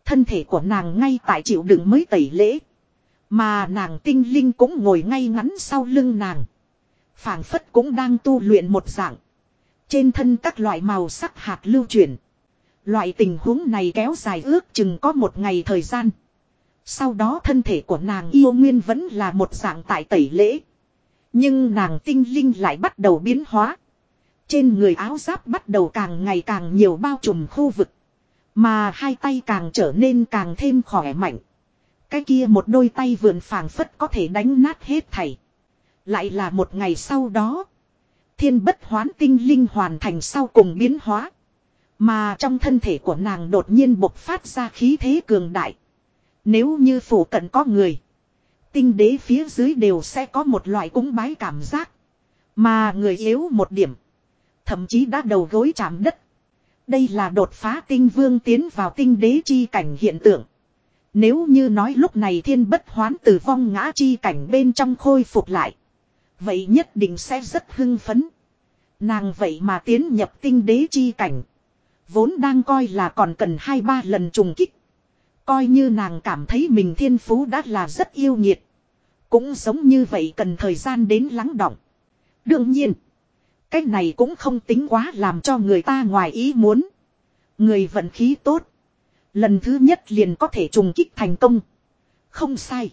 Thân thể của nàng ngay tại chịu đựng mới tẩy lễ. Mà nàng tinh linh cũng ngồi ngay ngắn sau lưng nàng. phảng phất cũng đang tu luyện một dạng. Trên thân các loại màu sắc hạt lưu chuyển. Loại tình huống này kéo dài ước chừng có một ngày thời gian. Sau đó thân thể của nàng yêu nguyên vẫn là một dạng tại tẩy lễ. Nhưng nàng tinh linh lại bắt đầu biến hóa. Trên người áo giáp bắt đầu càng ngày càng nhiều bao trùm khu vực. Mà hai tay càng trở nên càng thêm khỏe mạnh. Cái kia một đôi tay vườn phàng phất có thể đánh nát hết thảy. Lại là một ngày sau đó. Thiên bất hoán tinh linh hoàn thành sau cùng biến hóa. Mà trong thân thể của nàng đột nhiên bộc phát ra khí thế cường đại. Nếu như phủ cận có người. Tinh đế phía dưới đều sẽ có một loại cúng bái cảm giác. Mà người yếu một điểm. Thậm chí đã đầu gối chạm đất. Đây là đột phá tinh vương tiến vào tinh đế chi cảnh hiện tượng. Nếu như nói lúc này thiên bất hoán từ vong ngã chi cảnh bên trong khôi phục lại. Vậy nhất định sẽ rất hưng phấn. Nàng vậy mà tiến nhập tinh đế chi cảnh. Vốn đang coi là còn cần hai ba lần trùng kích. Coi như nàng cảm thấy mình thiên phú đã là rất yêu nhiệt. Cũng giống như vậy cần thời gian đến lắng động. Đương nhiên. Cái này cũng không tính quá làm cho người ta ngoài ý muốn. Người vận khí tốt. Lần thứ nhất liền có thể trùng kích thành công. Không sai.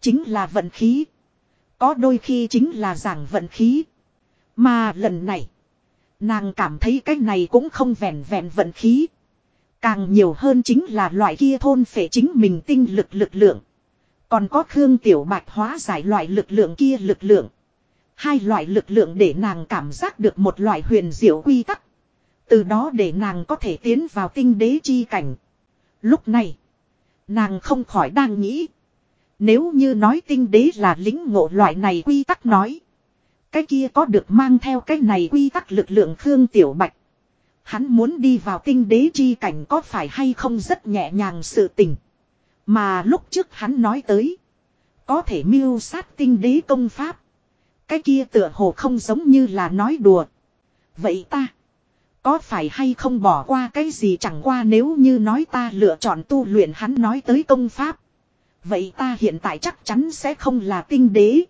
Chính là vận khí. Có đôi khi chính là giảng vận khí. Mà lần này. Nàng cảm thấy cái này cũng không vẹn vẹn vận khí. Càng nhiều hơn chính là loại kia thôn phệ chính mình tinh lực lực lượng. Còn có Khương Tiểu Bạch hóa giải loại lực lượng kia lực lượng. Hai loại lực lượng để nàng cảm giác được một loại huyền diệu quy tắc. Từ đó để nàng có thể tiến vào tinh đế chi cảnh. Lúc này, nàng không khỏi đang nghĩ. Nếu như nói tinh đế là lính ngộ loại này quy tắc nói. Cái kia có được mang theo cái này quy tắc lực lượng Khương Tiểu Bạch. Hắn muốn đi vào tinh đế chi cảnh có phải hay không rất nhẹ nhàng sự tình. Mà lúc trước hắn nói tới. Có thể mưu sát tinh đế công pháp. Cái kia tựa hồ không giống như là nói đùa. Vậy ta. Có phải hay không bỏ qua cái gì chẳng qua nếu như nói ta lựa chọn tu luyện hắn nói tới công pháp. Vậy ta hiện tại chắc chắn sẽ không là tinh đế.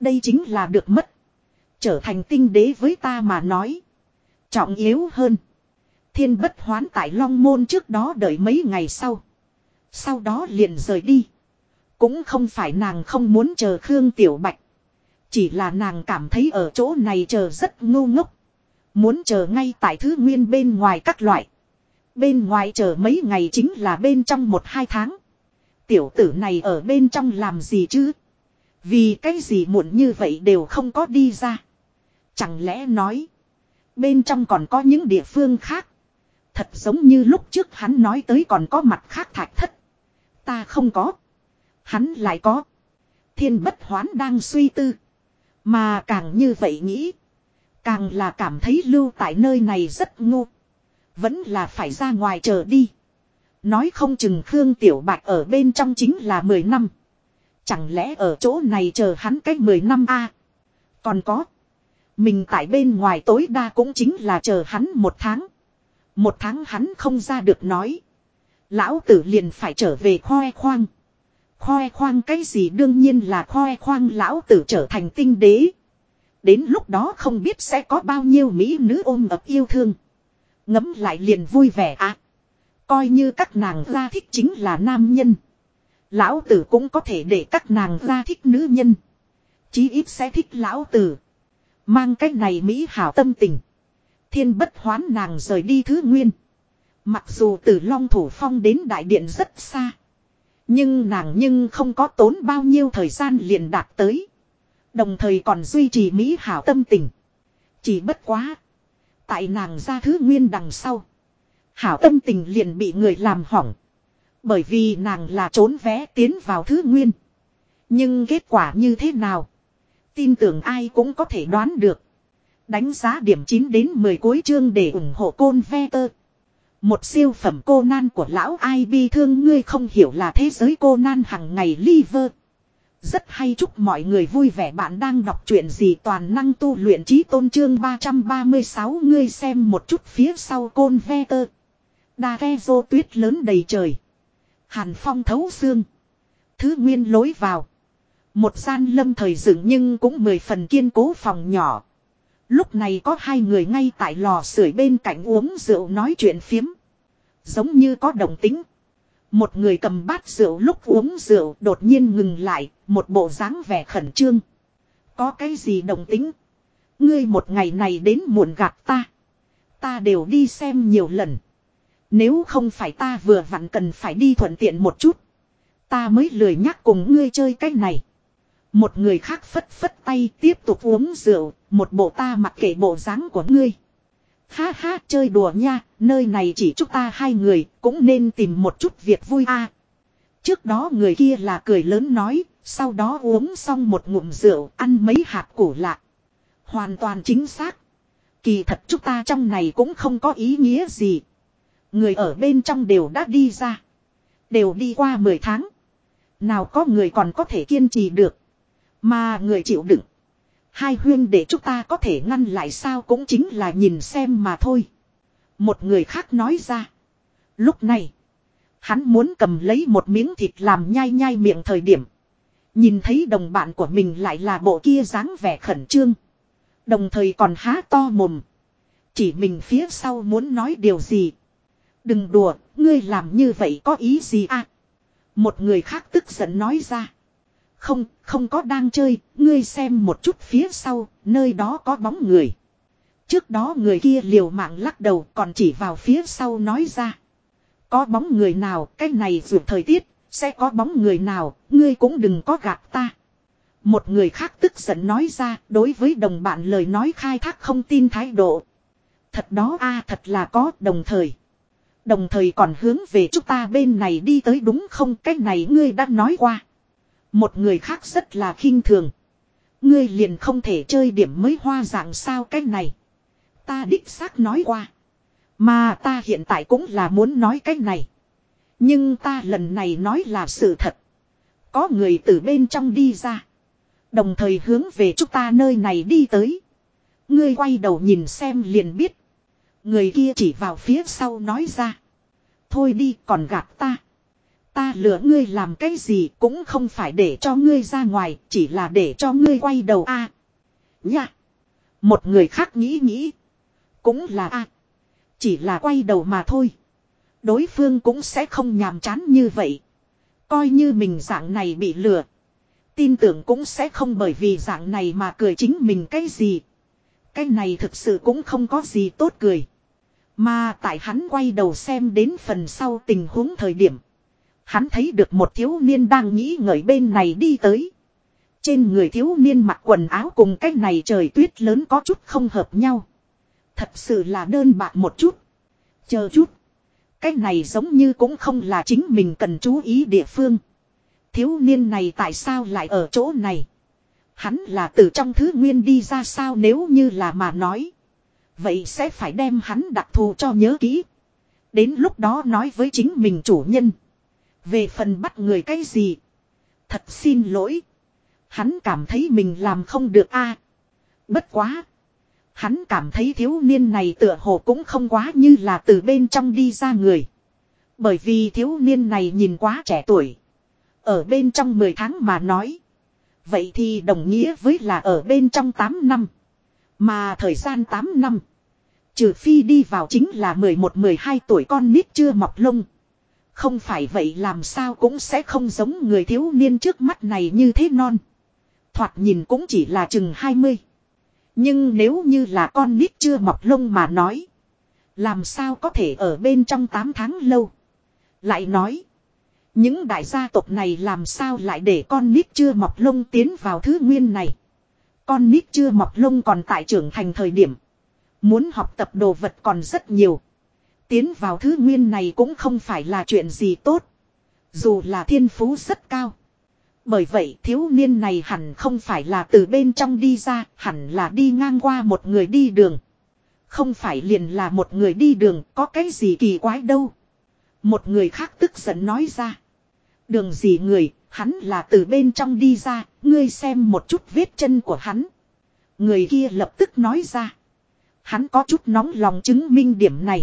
Đây chính là được mất. Trở thành tinh đế với ta mà nói. Trọng yếu hơn. Thiên bất hoán tại Long Môn trước đó đợi mấy ngày sau. Sau đó liền rời đi. Cũng không phải nàng không muốn chờ Khương Tiểu Bạch. Chỉ là nàng cảm thấy ở chỗ này chờ rất ngu ngốc. Muốn chờ ngay tại thứ nguyên bên ngoài các loại. Bên ngoài chờ mấy ngày chính là bên trong một hai tháng. Tiểu tử này ở bên trong làm gì chứ? Vì cái gì muộn như vậy đều không có đi ra. Chẳng lẽ nói. Bên trong còn có những địa phương khác. Thật giống như lúc trước hắn nói tới còn có mặt khác thạch thất. Ta không có. Hắn lại có. Thiên bất hoán đang suy tư. Mà càng như vậy nghĩ. Càng là cảm thấy lưu tại nơi này rất ngu. Vẫn là phải ra ngoài chờ đi. Nói không chừng Khương Tiểu Bạch ở bên trong chính là 10 năm. Chẳng lẽ ở chỗ này chờ hắn cách 10 năm a Còn có. Mình tại bên ngoài tối đa cũng chính là chờ hắn một tháng. Một tháng hắn không ra được nói. Lão tử liền phải trở về khoe khoang. Khoe khoang cái gì đương nhiên là khoe khoang lão tử trở thành tinh đế. Đến lúc đó không biết sẽ có bao nhiêu mỹ nữ ôm ập yêu thương. Ngấm lại liền vui vẻ à. Coi như các nàng ra thích chính là nam nhân. Lão tử cũng có thể để các nàng ra thích nữ nhân. Chí ít sẽ thích lão tử. Mang cái này mỹ hảo tâm tình. Thiên bất hoán nàng rời đi thứ nguyên. Mặc dù từ Long Thủ Phong đến Đại Điện rất xa. Nhưng nàng nhưng không có tốn bao nhiêu thời gian liền đạt tới. Đồng thời còn duy trì mỹ hảo tâm tình. Chỉ bất quá. Tại nàng ra thứ nguyên đằng sau. Hảo tâm tình liền bị người làm hỏng. Bởi vì nàng là trốn vé tiến vào thứ nguyên. Nhưng kết quả như thế nào? Tin tưởng ai cũng có thể đoán được. Đánh giá điểm 9 đến 10 cuối chương để ủng hộ côn ve tơ. Một siêu phẩm cô nan của lão ai bi thương ngươi không hiểu là thế giới cô nan hằng ngày liver. Rất hay chúc mọi người vui vẻ bạn đang đọc chuyện gì toàn năng tu luyện trí tôn trương 336 ngươi xem một chút phía sau côn ve tơ. Đa ghe dô tuyết lớn đầy trời. Hàn phong thấu xương. Thứ nguyên lối vào. Một gian lâm thời dựng nhưng cũng mười phần kiên cố phòng nhỏ. Lúc này có hai người ngay tại lò sưởi bên cạnh uống rượu nói chuyện phiếm. Giống như có đồng tính. Một người cầm bát rượu lúc uống rượu đột nhiên ngừng lại, một bộ dáng vẻ khẩn trương. Có cái gì đồng tính? Ngươi một ngày này đến muộn gạt ta. Ta đều đi xem nhiều lần. Nếu không phải ta vừa vặn cần phải đi thuận tiện một chút. Ta mới lười nhắc cùng ngươi chơi cái này. Một người khác phất phất tay tiếp tục uống rượu, một bộ ta mặc kệ bộ dáng của ngươi. Ha ha chơi đùa nha, nơi này chỉ chúng ta hai người, cũng nên tìm một chút việc vui a. Trước đó người kia là cười lớn nói, sau đó uống xong một ngụm rượu, ăn mấy hạt củ lạc. Hoàn toàn chính xác. Kỳ thật chúng ta trong này cũng không có ý nghĩa gì. Người ở bên trong đều đã đi ra. Đều đi qua 10 tháng. Nào có người còn có thể kiên trì được. Mà người chịu đựng. Hai huyên để chúng ta có thể ngăn lại sao cũng chính là nhìn xem mà thôi. Một người khác nói ra. Lúc này. Hắn muốn cầm lấy một miếng thịt làm nhai nhai miệng thời điểm. Nhìn thấy đồng bạn của mình lại là bộ kia dáng vẻ khẩn trương. Đồng thời còn há to mồm. Chỉ mình phía sau muốn nói điều gì. Đừng đùa, ngươi làm như vậy có ý gì à? Một người khác tức giận nói ra. Không, không có đang chơi, ngươi xem một chút phía sau, nơi đó có bóng người. Trước đó người kia liều mạng lắc đầu còn chỉ vào phía sau nói ra. Có bóng người nào, cái này dù thời tiết, sẽ có bóng người nào, ngươi cũng đừng có gạt ta. Một người khác tức giận nói ra đối với đồng bạn lời nói khai thác không tin thái độ. Thật đó a thật là có đồng thời. Đồng thời còn hướng về chúng ta bên này đi tới đúng không cái này ngươi đã nói qua. Một người khác rất là khinh thường. Ngươi liền không thể chơi điểm mới hoa dạng sao cái này. Ta đích xác nói qua. Mà ta hiện tại cũng là muốn nói cái này. Nhưng ta lần này nói là sự thật. Có người từ bên trong đi ra. Đồng thời hướng về chúng ta nơi này đi tới. Ngươi quay đầu nhìn xem liền biết. Người kia chỉ vào phía sau nói ra. Thôi đi còn gạt ta. Ta lừa ngươi làm cái gì cũng không phải để cho ngươi ra ngoài, chỉ là để cho ngươi quay đầu a. À, nha. Một người khác nghĩ nghĩ. Cũng là a. chỉ là quay đầu mà thôi. Đối phương cũng sẽ không nhàm chán như vậy. Coi như mình dạng này bị lừa. Tin tưởng cũng sẽ không bởi vì dạng này mà cười chính mình cái gì. Cái này thực sự cũng không có gì tốt cười. Mà tại hắn quay đầu xem đến phần sau tình huống thời điểm. Hắn thấy được một thiếu niên đang nghĩ ngợi bên này đi tới. Trên người thiếu niên mặc quần áo cùng cái này trời tuyết lớn có chút không hợp nhau. Thật sự là đơn bạc một chút. Chờ chút. Cái này giống như cũng không là chính mình cần chú ý địa phương. Thiếu niên này tại sao lại ở chỗ này? Hắn là từ trong thứ nguyên đi ra sao nếu như là mà nói. Vậy sẽ phải đem hắn đặc thù cho nhớ kỹ. Đến lúc đó nói với chính mình chủ nhân. Về phần bắt người cái gì? Thật xin lỗi. Hắn cảm thấy mình làm không được a. bất quá. Hắn cảm thấy thiếu niên này tựa hồ cũng không quá như là từ bên trong đi ra người. Bởi vì thiếu niên này nhìn quá trẻ tuổi. Ở bên trong 10 tháng mà nói. Vậy thì đồng nghĩa với là ở bên trong 8 năm. Mà thời gian 8 năm. Trừ phi đi vào chính là 11-12 tuổi con nít chưa mọc lông. Không phải vậy làm sao cũng sẽ không giống người thiếu niên trước mắt này như thế non. Thoạt nhìn cũng chỉ là chừng 20. Nhưng nếu như là con nít chưa mọc lông mà nói. Làm sao có thể ở bên trong 8 tháng lâu. Lại nói. Những đại gia tộc này làm sao lại để con nít chưa mọc lông tiến vào thứ nguyên này. Con nít chưa mọc lông còn tại trưởng thành thời điểm. Muốn học tập đồ vật còn rất nhiều. Tiến vào thứ nguyên này cũng không phải là chuyện gì tốt. Dù là thiên phú rất cao. Bởi vậy thiếu niên này hẳn không phải là từ bên trong đi ra, hẳn là đi ngang qua một người đi đường. Không phải liền là một người đi đường, có cái gì kỳ quái đâu. Một người khác tức giận nói ra. Đường gì người, hắn là từ bên trong đi ra, ngươi xem một chút vết chân của hắn. Người kia lập tức nói ra. Hắn có chút nóng lòng chứng minh điểm này.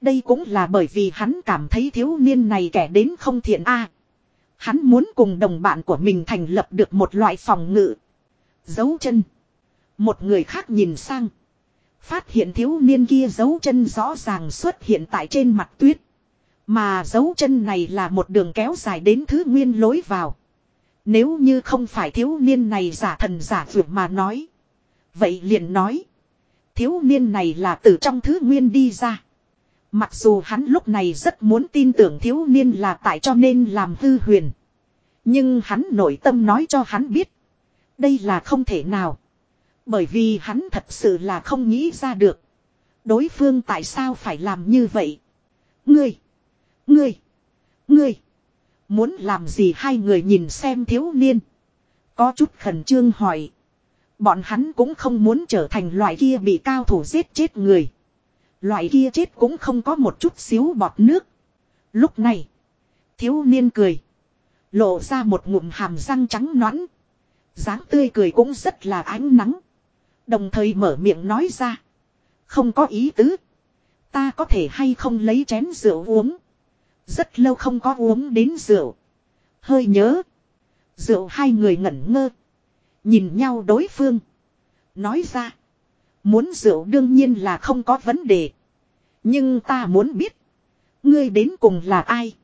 Đây cũng là bởi vì hắn cảm thấy thiếu niên này kẻ đến không thiện a. hắn muốn cùng đồng bạn của mình thành lập được một loại phòng ngự. Dấu chân. Một người khác nhìn sang. Phát hiện thiếu niên kia dấu chân rõ ràng xuất hiện tại trên mặt tuyết. Mà dấu chân này là một đường kéo dài đến thứ nguyên lối vào. Nếu như không phải thiếu niên này giả thần giả vượt mà nói. Vậy liền nói. Thiếu niên này là từ trong thứ nguyên đi ra. Mặc dù hắn lúc này rất muốn tin tưởng thiếu niên là tại cho nên làm hư huyền. Nhưng hắn nội tâm nói cho hắn biết. Đây là không thể nào. Bởi vì hắn thật sự là không nghĩ ra được. Đối phương tại sao phải làm như vậy? Ngươi! Ngươi! Ngươi! Muốn làm gì hai người nhìn xem thiếu niên? Có chút khẩn trương hỏi. Bọn hắn cũng không muốn trở thành loại kia bị cao thủ giết chết người. Loại kia chết cũng không có một chút xíu bọt nước. Lúc này, thiếu niên cười. Lộ ra một ngụm hàm răng trắng nõn. dáng tươi cười cũng rất là ánh nắng. Đồng thời mở miệng nói ra. Không có ý tứ. Ta có thể hay không lấy chén rượu uống. Rất lâu không có uống đến rượu. Hơi nhớ. Rượu hai người ngẩn ngơ. Nhìn nhau đối phương. Nói ra. Muốn rượu đương nhiên là không có vấn đề. Nhưng ta muốn biết. Ngươi đến cùng là ai?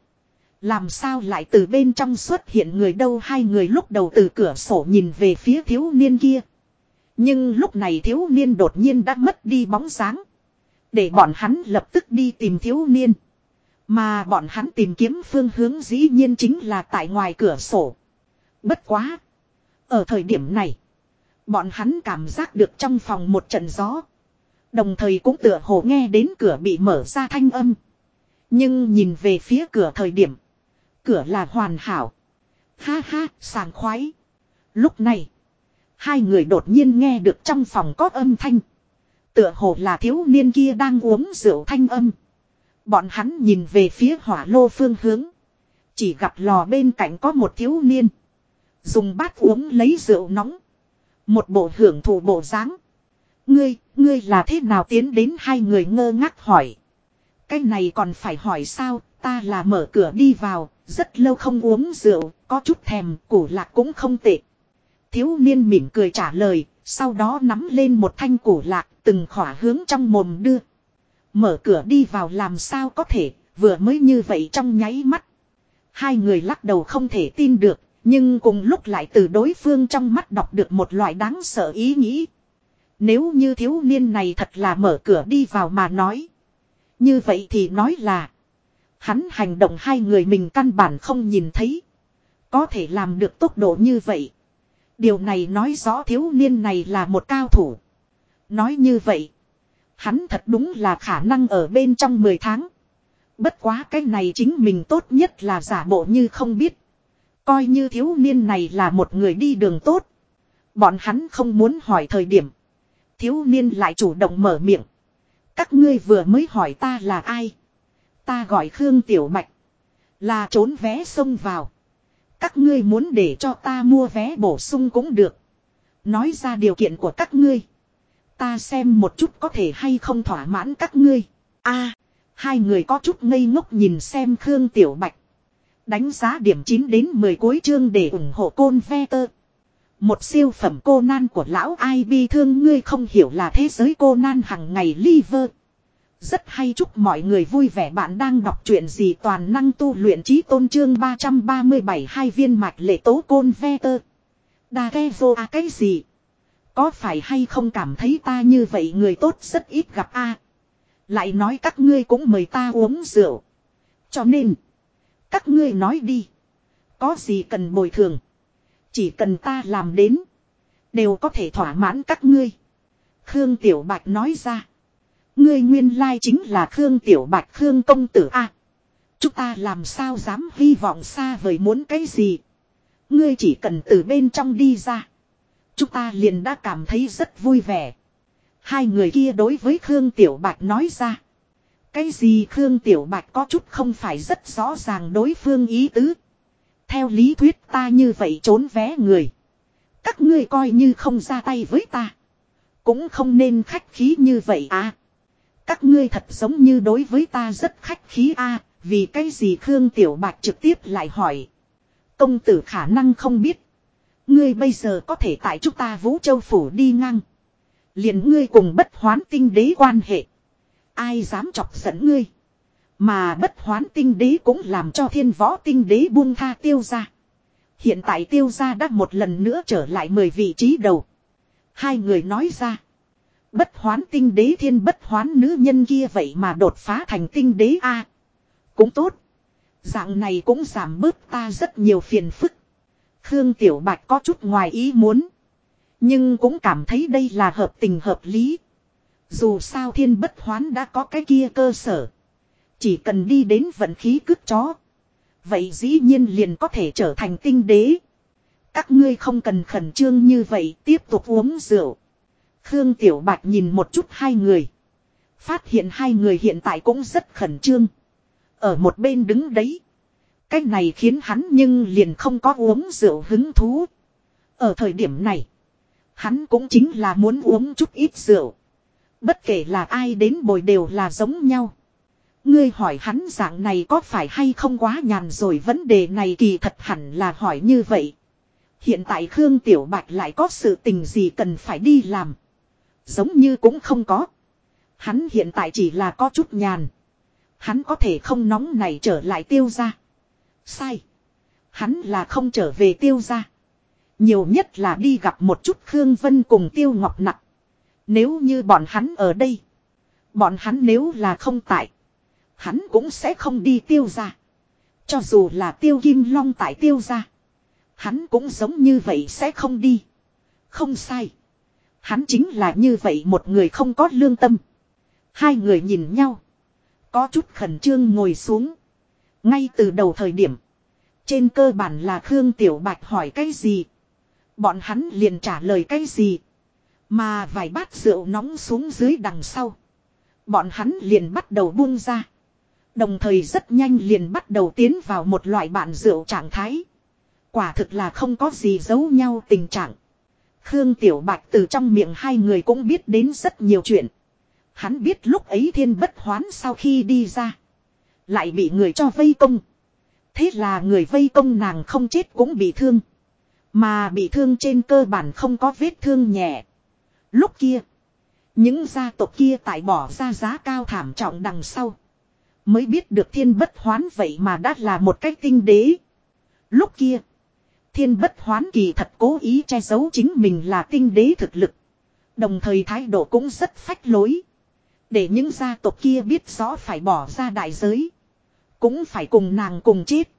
Làm sao lại từ bên trong xuất hiện người đâu hai người lúc đầu từ cửa sổ nhìn về phía thiếu niên kia. Nhưng lúc này thiếu niên đột nhiên đã mất đi bóng dáng. Để bọn hắn lập tức đi tìm thiếu niên. Mà bọn hắn tìm kiếm phương hướng dĩ nhiên chính là tại ngoài cửa sổ. Bất quá. Ở thời điểm này. Bọn hắn cảm giác được trong phòng một trận gió. Đồng thời cũng tựa hồ nghe đến cửa bị mở ra thanh âm. Nhưng nhìn về phía cửa thời điểm. Cửa là hoàn hảo. Ha ha, sàng khoái. Lúc này. Hai người đột nhiên nghe được trong phòng có âm thanh. Tựa hồ là thiếu niên kia đang uống rượu thanh âm. Bọn hắn nhìn về phía hỏa lô phương hướng. Chỉ gặp lò bên cạnh có một thiếu niên. Dùng bát uống lấy rượu nóng. Một bộ hưởng thụ bộ dáng. Ngươi, ngươi là thế nào tiến đến hai người ngơ ngác hỏi. Cái này còn phải hỏi sao, ta là mở cửa đi vào, rất lâu không uống rượu, có chút thèm, củ lạc cũng không tệ. Thiếu niên mỉm cười trả lời, sau đó nắm lên một thanh củ lạc, từng khỏa hướng trong mồm đưa. Mở cửa đi vào làm sao có thể, vừa mới như vậy trong nháy mắt. Hai người lắc đầu không thể tin được, nhưng cùng lúc lại từ đối phương trong mắt đọc được một loại đáng sợ ý nghĩ. Nếu như thiếu niên này thật là mở cửa đi vào mà nói. Như vậy thì nói là. Hắn hành động hai người mình căn bản không nhìn thấy. Có thể làm được tốc độ như vậy. Điều này nói rõ thiếu niên này là một cao thủ. Nói như vậy. Hắn thật đúng là khả năng ở bên trong 10 tháng. Bất quá cái này chính mình tốt nhất là giả bộ như không biết. Coi như thiếu niên này là một người đi đường tốt. Bọn hắn không muốn hỏi thời điểm. Thiếu niên lại chủ động mở miệng. Các ngươi vừa mới hỏi ta là ai. Ta gọi Khương Tiểu mạch. Là trốn vé xông vào. Các ngươi muốn để cho ta mua vé bổ sung cũng được. Nói ra điều kiện của các ngươi. Ta xem một chút có thể hay không thỏa mãn các ngươi. a, hai người có chút ngây ngốc nhìn xem Khương Tiểu Bạch. Đánh giá điểm 9 đến 10 cuối chương để ủng hộ côn ve tơ. Một siêu phẩm cô nan của lão ai bi thương ngươi không hiểu là thế giới cô nan hằng ngày liver. Rất hay chúc mọi người vui vẻ bạn đang đọc truyện gì toàn năng tu luyện trí tôn trương 337 hai viên mạch lệ tố côn ve tơ. đa ghe vô à cái gì? Có phải hay không cảm thấy ta như vậy người tốt rất ít gặp a Lại nói các ngươi cũng mời ta uống rượu. Cho nên, các ngươi nói đi. Có gì cần bồi thường. Chỉ cần ta làm đến. Đều có thể thỏa mãn các ngươi. Khương Tiểu Bạch nói ra. Ngươi nguyên lai chính là Khương Tiểu Bạch Khương Công Tử A. chúng ta làm sao dám hy vọng xa vời muốn cái gì. Ngươi chỉ cần từ bên trong đi ra. Chúng ta liền đã cảm thấy rất vui vẻ. Hai người kia đối với Khương Tiểu Bạch nói ra. Cái gì Khương Tiểu Bạch có chút không phải rất rõ ràng đối phương ý tứ. Theo lý thuyết ta như vậy trốn vé người. Các ngươi coi như không ra tay với ta. Cũng không nên khách khí như vậy à. Các ngươi thật giống như đối với ta rất khách khí a vì cái gì Khương Tiểu Bạch trực tiếp lại hỏi. Công tử khả năng không biết. Ngươi bây giờ có thể tại chúng ta Vũ Châu Phủ đi ngang. liền ngươi cùng bất hoán tinh đế quan hệ. Ai dám chọc giận ngươi. Mà bất hoán tinh đế cũng làm cho thiên võ tinh đế buông tha tiêu ra. Hiện tại tiêu ra đã một lần nữa trở lại 10 vị trí đầu. Hai người nói ra. Bất hoán tinh đế thiên bất hoán nữ nhân kia vậy mà đột phá thành tinh đế A. cũng tốt. Dạng này cũng giảm bớt ta rất nhiều phiền phức. Khương Tiểu Bạch có chút ngoài ý muốn. Nhưng cũng cảm thấy đây là hợp tình hợp lý. Dù sao thiên bất hoán đã có cái kia cơ sở. Chỉ cần đi đến vận khí cướp chó. Vậy dĩ nhiên liền có thể trở thành tinh đế. Các ngươi không cần khẩn trương như vậy, tiếp tục uống rượu. Khương Tiểu Bạch nhìn một chút hai người. Phát hiện hai người hiện tại cũng rất khẩn trương. Ở một bên đứng đấy. Cái này khiến hắn nhưng liền không có uống rượu hứng thú. Ở thời điểm này. Hắn cũng chính là muốn uống chút ít rượu. Bất kể là ai đến bồi đều là giống nhau. Ngươi hỏi hắn dạng này có phải hay không quá nhàn rồi vấn đề này kỳ thật hẳn là hỏi như vậy. Hiện tại Khương Tiểu Bạch lại có sự tình gì cần phải đi làm. Giống như cũng không có. Hắn hiện tại chỉ là có chút nhàn. Hắn có thể không nóng này trở lại tiêu ra. Sai. Hắn là không trở về tiêu ra. Nhiều nhất là đi gặp một chút Khương Vân cùng tiêu ngọc nặng. Nếu như bọn hắn ở đây. Bọn hắn nếu là không tại. Hắn cũng sẽ không đi tiêu ra. Cho dù là tiêu kim long tại tiêu ra. Hắn cũng giống như vậy sẽ không đi. Không sai. Hắn chính là như vậy một người không có lương tâm. Hai người nhìn nhau. Có chút khẩn trương ngồi xuống. Ngay từ đầu thời điểm. Trên cơ bản là Khương Tiểu Bạch hỏi cái gì. Bọn hắn liền trả lời cái gì. Mà vài bát rượu nóng xuống dưới đằng sau. Bọn hắn liền bắt đầu buông ra. Đồng thời rất nhanh liền bắt đầu tiến vào một loại bạn rượu trạng thái. Quả thực là không có gì giấu nhau tình trạng. Khương Tiểu Bạch từ trong miệng hai người cũng biết đến rất nhiều chuyện. Hắn biết lúc ấy thiên bất hoán sau khi đi ra. Lại bị người cho vây công. Thế là người vây công nàng không chết cũng bị thương. Mà bị thương trên cơ bản không có vết thương nhẹ. Lúc kia. Những gia tộc kia tại bỏ ra giá cao thảm trọng đằng sau. Mới biết được thiên bất hoán vậy mà đã là một cách tinh đế. Lúc kia. Thiên bất hoán kỳ thật cố ý che giấu chính mình là tinh đế thực lực. Đồng thời thái độ cũng rất phách lối. Để những gia tộc kia biết rõ phải bỏ ra đại giới. Cũng phải cùng nàng cùng chết.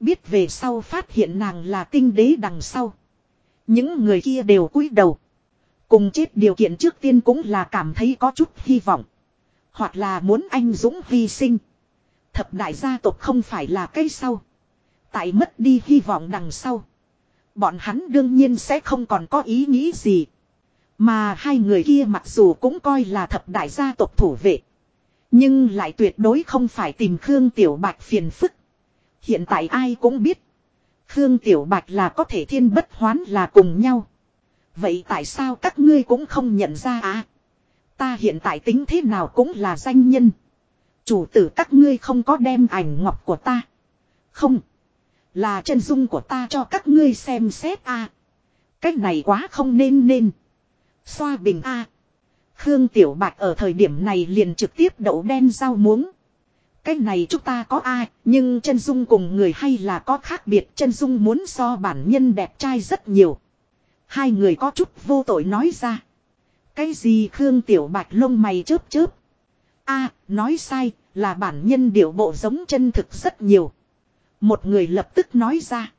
Biết về sau phát hiện nàng là tinh đế đằng sau. Những người kia đều cúi đầu. Cùng chết điều kiện trước tiên cũng là cảm thấy có chút hy vọng. Hoặc là muốn anh Dũng hy sinh. Thập đại gia tộc không phải là cây sau. Tại mất đi hy vọng đằng sau. Bọn hắn đương nhiên sẽ không còn có ý nghĩ gì. Mà hai người kia mặc dù cũng coi là thập đại gia tộc thủ vệ. Nhưng lại tuyệt đối không phải tìm Khương Tiểu Bạch phiền phức. Hiện tại ai cũng biết. Khương Tiểu Bạch là có thể thiên bất hoán là cùng nhau. Vậy tại sao các ngươi cũng không nhận ra à? Ta hiện tại tính thế nào cũng là danh nhân. Chủ tử các ngươi không có đem ảnh ngọc của ta. Không. Là chân dung của ta cho các ngươi xem xét a. À. Cách này quá không nên nên. Xoa bình a. Khương Tiểu Bạch ở thời điểm này liền trực tiếp đậu đen rau muống. Cái này chúng ta có ai, nhưng chân dung cùng người hay là có khác biệt, chân dung muốn so bản nhân đẹp trai rất nhiều. Hai người có chút vô tội nói ra. Cái gì Khương Tiểu Bạch lông mày chớp chớp. a nói sai, là bản nhân điệu bộ giống chân thực rất nhiều. Một người lập tức nói ra.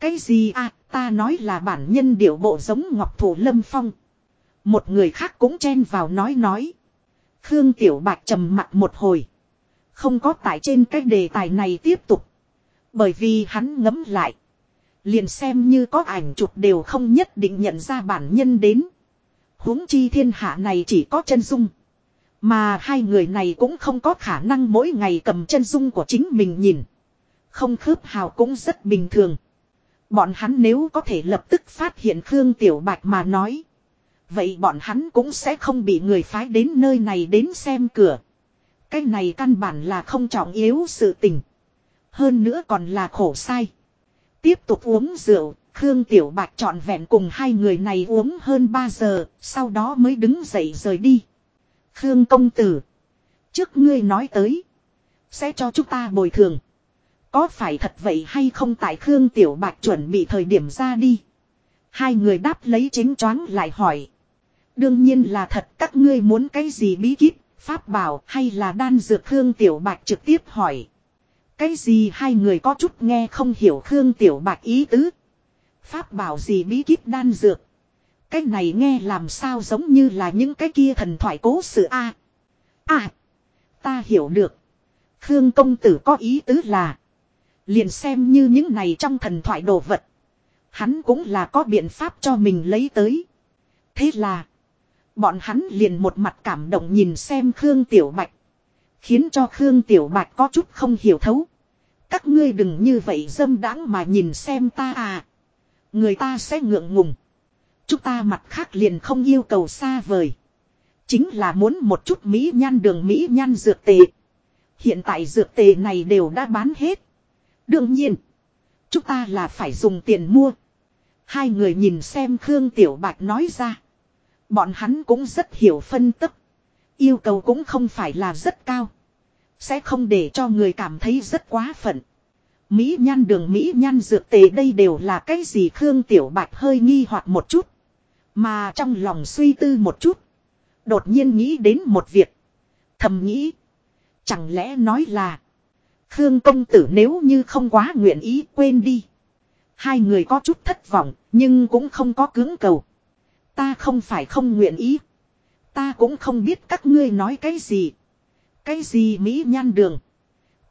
Cái gì a ta nói là bản nhân điệu bộ giống Ngọc Thủ Lâm Phong. Một người khác cũng chen vào nói nói. Khương Tiểu Bạch trầm mặt một hồi. Không có tại trên cái đề tài này tiếp tục. Bởi vì hắn ngấm lại. Liền xem như có ảnh chụp đều không nhất định nhận ra bản nhân đến. huống chi thiên hạ này chỉ có chân dung. Mà hai người này cũng không có khả năng mỗi ngày cầm chân dung của chính mình nhìn. Không khớp hào cũng rất bình thường. Bọn hắn nếu có thể lập tức phát hiện Khương Tiểu Bạch mà nói. Vậy bọn hắn cũng sẽ không bị người phái đến nơi này đến xem cửa. Cái này căn bản là không trọng yếu sự tình. Hơn nữa còn là khổ sai. Tiếp tục uống rượu, Khương Tiểu Bạch trọn vẹn cùng hai người này uống hơn 3 giờ, sau đó mới đứng dậy rời đi. Khương công tử. Trước ngươi nói tới. Sẽ cho chúng ta bồi thường. Có phải thật vậy hay không tại Khương Tiểu Bạch chuẩn bị thời điểm ra đi. Hai người đáp lấy chính choáng lại hỏi. Đương nhiên là thật các ngươi muốn cái gì bí kíp, pháp bảo hay là đan dược Khương Tiểu Bạch trực tiếp hỏi. Cái gì hai người có chút nghe không hiểu Khương Tiểu Bạch ý tứ. Pháp bảo gì bí kíp đan dược. Cái này nghe làm sao giống như là những cái kia thần thoại cố sự a À. Ta hiểu được. Khương công tử có ý tứ là. Liền xem như những này trong thần thoại đồ vật. Hắn cũng là có biện pháp cho mình lấy tới. Thế là. Bọn hắn liền một mặt cảm động nhìn xem Khương Tiểu Bạch. Khiến cho Khương Tiểu Bạch có chút không hiểu thấu. Các ngươi đừng như vậy dâm đãng mà nhìn xem ta à. Người ta sẽ ngượng ngùng. Chúng ta mặt khác liền không yêu cầu xa vời. Chính là muốn một chút Mỹ nhan đường Mỹ nhan dược tệ. Hiện tại dược tệ này đều đã bán hết. Đương nhiên. Chúng ta là phải dùng tiền mua. Hai người nhìn xem Khương Tiểu Bạch nói ra. Bọn hắn cũng rất hiểu phân tích. Yêu cầu cũng không phải là rất cao. Sẽ không để cho người cảm thấy rất quá phận. Mỹ nhan đường Mỹ nhan dược tề đây đều là cái gì Khương Tiểu Bạch hơi nghi hoặc một chút. Mà trong lòng suy tư một chút. Đột nhiên nghĩ đến một việc. Thầm nghĩ. Chẳng lẽ nói là. Khương công tử nếu như không quá nguyện ý quên đi. Hai người có chút thất vọng, nhưng cũng không có cứng cầu. Ta không phải không nguyện ý. Ta cũng không biết các ngươi nói cái gì. Cái gì Mỹ nhan đường.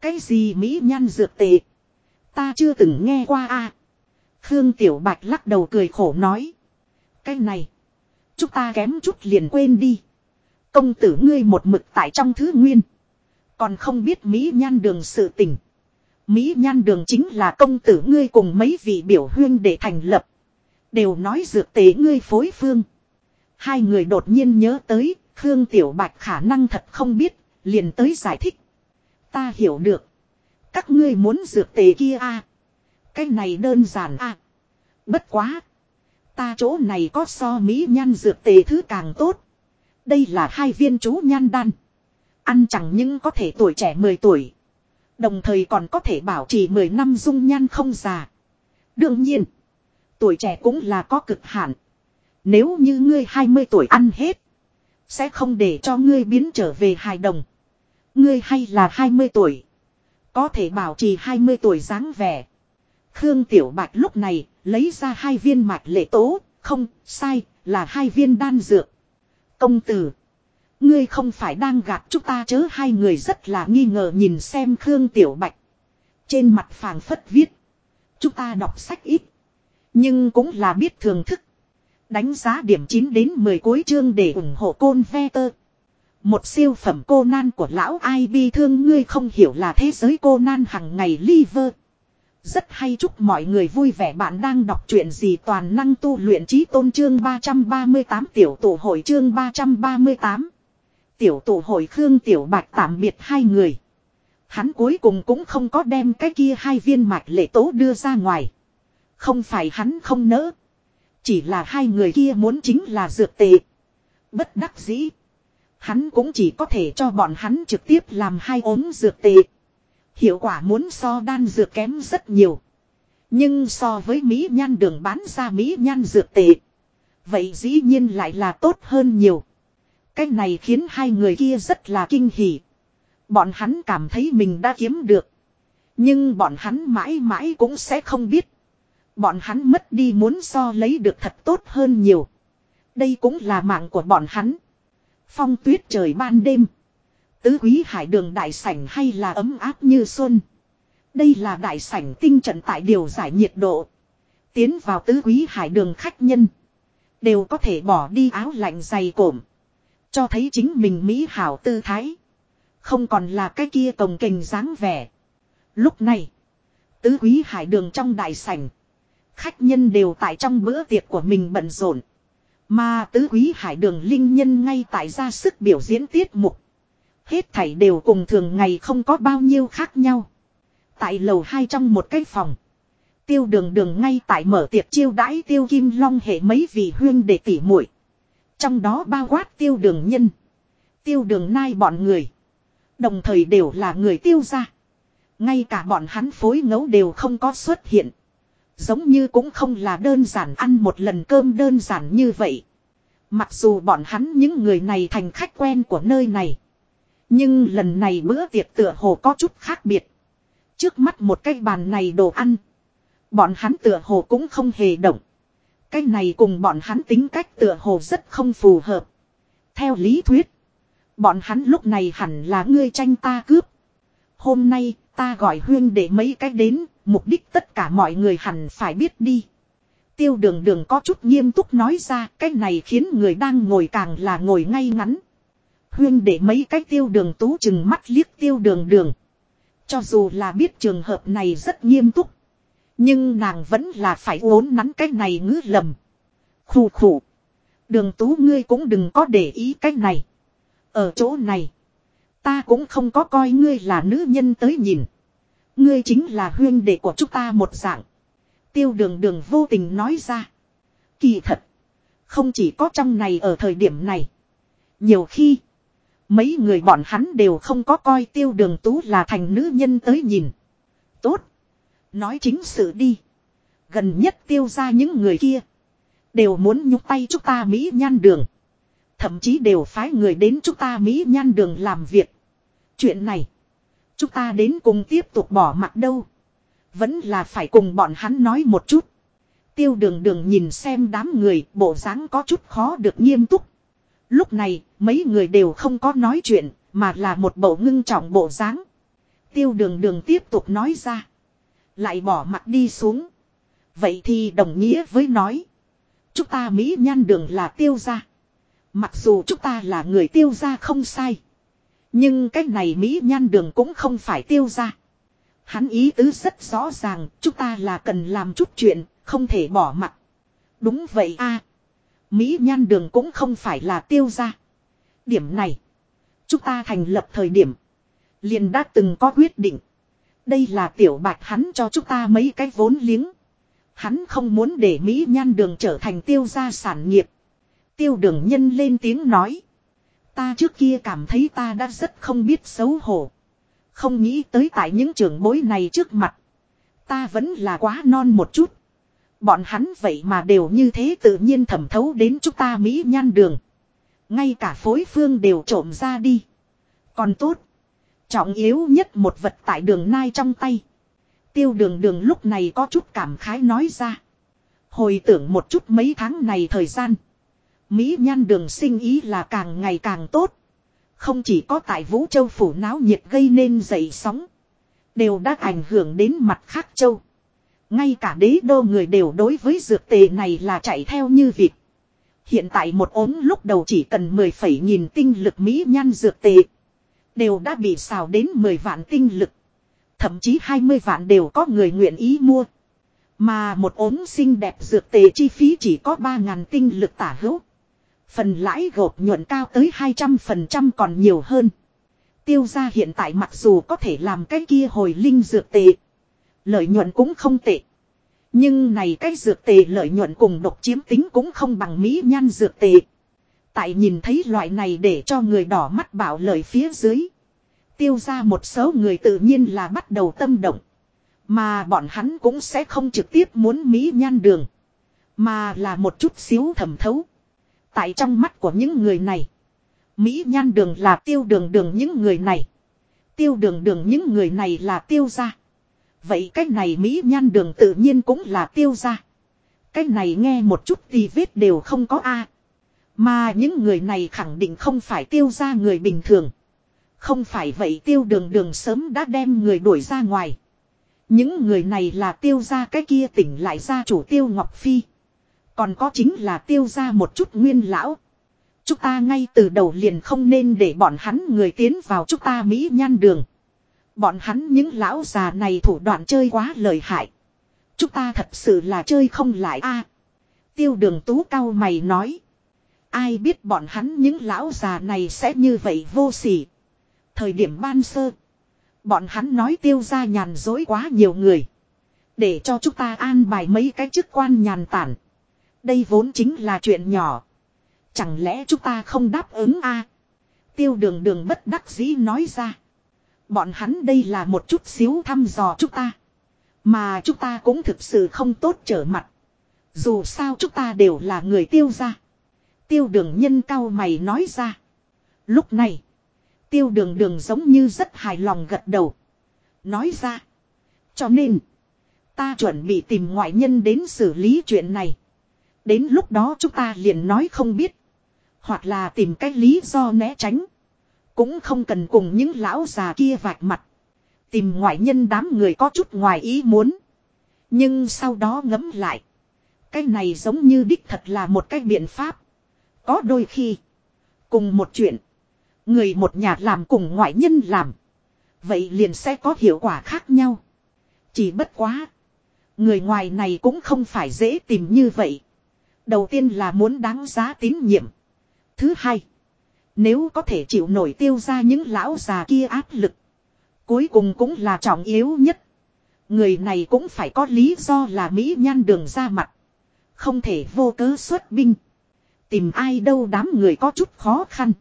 Cái gì Mỹ nhan dược tệ. Ta chưa từng nghe qua a. Khương Tiểu Bạch lắc đầu cười khổ nói. Cái này. Chúng ta kém chút liền quên đi. Công tử ngươi một mực tại trong thứ nguyên. Còn không biết Mỹ nhan đường sự tình. Mỹ nhan đường chính là công tử ngươi cùng mấy vị biểu huyên để thành lập. Đều nói dược tế ngươi phối phương. Hai người đột nhiên nhớ tới, Khương Tiểu Bạch khả năng thật không biết, liền tới giải thích. Ta hiểu được. Các ngươi muốn dược tế kia a à? Cái này đơn giản a à? Bất quá. Ta chỗ này có so Mỹ nhan dược tề thứ càng tốt. Đây là hai viên chú nhan đan. Ăn chẳng những có thể tuổi trẻ 10 tuổi. Đồng thời còn có thể bảo trì 10 năm dung nhan không già. Đương nhiên. Tuổi trẻ cũng là có cực hạn. Nếu như ngươi 20 tuổi ăn hết. Sẽ không để cho ngươi biến trở về hài đồng. Ngươi hay là 20 tuổi. Có thể bảo trì 20 tuổi dáng vẻ. Khương Tiểu Bạch lúc này lấy ra hai viên mạch lệ tố. Không, sai, là hai viên đan dược. Công tử. Ngươi không phải đang gạt chúng ta chớ hai người rất là nghi ngờ nhìn xem Khương Tiểu Bạch. Trên mặt phàng phất viết. Chúng ta đọc sách ít. Nhưng cũng là biết thưởng thức. Đánh giá điểm 9 đến 10 cuối chương để ủng hộ côn ve tơ. Một siêu phẩm cô nan của lão ai bi thương ngươi không hiểu là thế giới cô nan hằng ngày liver. Rất hay chúc mọi người vui vẻ bạn đang đọc truyện gì toàn năng tu luyện trí tôn chương 338 tiểu tổ hội chương 338. Tiểu tổ hội Khương Tiểu Bạch tạm biệt hai người. Hắn cuối cùng cũng không có đem cái kia hai viên mạch lệ tố đưa ra ngoài. Không phải hắn không nỡ. Chỉ là hai người kia muốn chính là dược tệ. Bất đắc dĩ. Hắn cũng chỉ có thể cho bọn hắn trực tiếp làm hai ốm dược tệ. Hiệu quả muốn so đan dược kém rất nhiều. Nhưng so với Mỹ nhan đường bán ra Mỹ nhan dược tệ. Vậy dĩ nhiên lại là tốt hơn nhiều. Cái này khiến hai người kia rất là kinh hỉ. Bọn hắn cảm thấy mình đã kiếm được. Nhưng bọn hắn mãi mãi cũng sẽ không biết. Bọn hắn mất đi muốn so lấy được thật tốt hơn nhiều. Đây cũng là mạng của bọn hắn. Phong tuyết trời ban đêm. Tứ quý hải đường đại sảnh hay là ấm áp như xuân. Đây là đại sảnh tinh trận tại điều giải nhiệt độ. Tiến vào tứ quý hải đường khách nhân. Đều có thể bỏ đi áo lạnh dày cổm. Cho thấy chính mình mỹ hảo tư thái. Không còn là cái kia cồng kềnh dáng vẻ. Lúc này. Tứ quý hải đường trong đại sảnh. Khách nhân đều tại trong bữa tiệc của mình bận rộn. Mà tứ quý hải đường linh nhân ngay tại ra sức biểu diễn tiết mục. Hết thảy đều cùng thường ngày không có bao nhiêu khác nhau. Tại lầu hai trong một cái phòng. Tiêu đường đường ngay tại mở tiệc chiêu đãi tiêu kim long hệ mấy vị huyên để tỉ muội Trong đó bao quát tiêu đường nhân. Tiêu đường nai bọn người. Đồng thời đều là người tiêu gia. Ngay cả bọn hắn phối ngấu đều không có xuất hiện. Giống như cũng không là đơn giản ăn một lần cơm đơn giản như vậy. Mặc dù bọn hắn những người này thành khách quen của nơi này. Nhưng lần này bữa tiệc tựa hồ có chút khác biệt. Trước mắt một cái bàn này đồ ăn. Bọn hắn tựa hồ cũng không hề động. Cái này cùng bọn hắn tính cách tựa hồ rất không phù hợp. Theo lý thuyết. Bọn hắn lúc này hẳn là ngươi tranh ta cướp. Hôm nay, ta gọi huyên để mấy cái đến. Mục đích tất cả mọi người hẳn phải biết đi. Tiêu đường đường có chút nghiêm túc nói ra. Cái này khiến người đang ngồi càng là ngồi ngay ngắn. Huyên để mấy cái tiêu đường tú chừng mắt liếc tiêu đường đường. Cho dù là biết trường hợp này rất nghiêm túc. Nhưng nàng vẫn là phải uốn nắn cái này ngứ lầm. Khủ khủ. Đường tú ngươi cũng đừng có để ý cái này. Ở chỗ này. Ta cũng không có coi ngươi là nữ nhân tới nhìn. Ngươi chính là huyên đệ của chúng ta một dạng. Tiêu đường đường vô tình nói ra. Kỳ thật. Không chỉ có trong này ở thời điểm này. Nhiều khi. Mấy người bọn hắn đều không có coi tiêu đường tú là thành nữ nhân tới nhìn. Tốt. Nói chính sự đi. Gần nhất tiêu ra những người kia. Đều muốn nhúc tay chúng ta Mỹ nhan đường. Thậm chí đều phái người đến chúng ta Mỹ nhan đường làm việc. Chuyện này. Chúng ta đến cùng tiếp tục bỏ mặt đâu. Vẫn là phải cùng bọn hắn nói một chút. Tiêu đường đường nhìn xem đám người, bộ dáng có chút khó được nghiêm túc. Lúc này, mấy người đều không có nói chuyện, mà là một bộ ngưng trọng bộ dáng. Tiêu đường đường tiếp tục nói ra. Lại bỏ mặt đi xuống. Vậy thì đồng nghĩa với nói. Chúng ta Mỹ nhan đường là tiêu gia. Mặc dù chúng ta là người tiêu gia không sai. Nhưng cái này Mỹ nhan đường cũng không phải tiêu gia. Hắn ý tứ rất rõ ràng, chúng ta là cần làm chút chuyện, không thể bỏ mặt. Đúng vậy a Mỹ nhan đường cũng không phải là tiêu gia. Điểm này, chúng ta thành lập thời điểm, liền đã từng có quyết định. Đây là tiểu bạch hắn cho chúng ta mấy cái vốn liếng. Hắn không muốn để Mỹ nhan đường trở thành tiêu gia sản nghiệp. Tiêu đường nhân lên tiếng nói. Ta trước kia cảm thấy ta đã rất không biết xấu hổ. Không nghĩ tới tại những trường bối này trước mặt. Ta vẫn là quá non một chút. Bọn hắn vậy mà đều như thế tự nhiên thẩm thấu đến chúng ta Mỹ nhan đường. Ngay cả phối phương đều trộm ra đi. Còn tốt. Trọng yếu nhất một vật tại đường nai trong tay. Tiêu đường đường lúc này có chút cảm khái nói ra. Hồi tưởng một chút mấy tháng này thời gian. Mỹ nhan đường sinh ý là càng ngày càng tốt. Không chỉ có tại Vũ Châu phủ náo nhiệt gây nên dậy sóng. Đều đã ảnh hưởng đến mặt khác châu. Ngay cả đế đô người đều đối với dược tề này là chạy theo như vịt. Hiện tại một ốm lúc đầu chỉ cần 10 phẩy nghìn tinh lực Mỹ nhan dược tệ. Đều đã bị xào đến 10 vạn tinh lực. Thậm chí 20 vạn đều có người nguyện ý mua. Mà một ốm xinh đẹp dược tề chi phí chỉ có 3.000 tinh lực tả hữu. Phần lãi gộp nhuận cao tới 200% còn nhiều hơn. Tiêu gia hiện tại mặc dù có thể làm cái kia hồi linh dược tệ. Lợi nhuận cũng không tệ. Nhưng này cái dược tệ lợi nhuận cùng độc chiếm tính cũng không bằng mỹ nhan dược tệ. Tại nhìn thấy loại này để cho người đỏ mắt bảo lời phía dưới. Tiêu ra một số người tự nhiên là bắt đầu tâm động. Mà bọn hắn cũng sẽ không trực tiếp muốn mỹ nhan đường. Mà là một chút xíu thẩm thấu. Tại trong mắt của những người này. Mỹ nhan đường là tiêu đường đường những người này. Tiêu đường đường những người này là tiêu gia. Vậy cách này Mỹ nhan đường tự nhiên cũng là tiêu gia. Cách này nghe một chút thì vết đều không có A. Mà những người này khẳng định không phải tiêu gia người bình thường. Không phải vậy tiêu đường đường sớm đã đem người đuổi ra ngoài. Những người này là tiêu gia cái kia tỉnh lại gia chủ tiêu Ngọc Phi. Còn có chính là tiêu gia một chút nguyên lão. Chúng ta ngay từ đầu liền không nên để bọn hắn người tiến vào chúng ta Mỹ nhan đường. Bọn hắn những lão già này thủ đoạn chơi quá lợi hại. Chúng ta thật sự là chơi không lại a. tiêu đường tú cao mày nói. Ai biết bọn hắn những lão già này sẽ như vậy vô sỉ. Thời điểm ban sơ. Bọn hắn nói tiêu ra nhàn dối quá nhiều người. Để cho chúng ta an bài mấy cái chức quan nhàn tản. Đây vốn chính là chuyện nhỏ. Chẳng lẽ chúng ta không đáp ứng a? Tiêu đường đường bất đắc dĩ nói ra. Bọn hắn đây là một chút xíu thăm dò chúng ta. Mà chúng ta cũng thực sự không tốt trở mặt. Dù sao chúng ta đều là người tiêu ra. Tiêu đường nhân cao mày nói ra. Lúc này. Tiêu đường đường giống như rất hài lòng gật đầu. Nói ra. Cho nên. Ta chuẩn bị tìm ngoại nhân đến xử lý chuyện này. Đến lúc đó chúng ta liền nói không biết. Hoặc là tìm cách lý do né tránh. Cũng không cần cùng những lão già kia vạch mặt. Tìm ngoại nhân đám người có chút ngoài ý muốn. Nhưng sau đó ngẫm lại. Cái này giống như đích thật là một cái biện pháp. Có đôi khi. Cùng một chuyện. Người một nhà làm cùng ngoại nhân làm. Vậy liền sẽ có hiệu quả khác nhau. Chỉ bất quá. Người ngoài này cũng không phải dễ tìm như vậy. Đầu tiên là muốn đáng giá tín nhiệm. Thứ hai. Nếu có thể chịu nổi tiêu ra những lão già kia áp lực. Cuối cùng cũng là trọng yếu nhất. Người này cũng phải có lý do là Mỹ nhan đường ra mặt. Không thể vô cớ xuất binh. Tìm ai đâu đám người có chút khó khăn.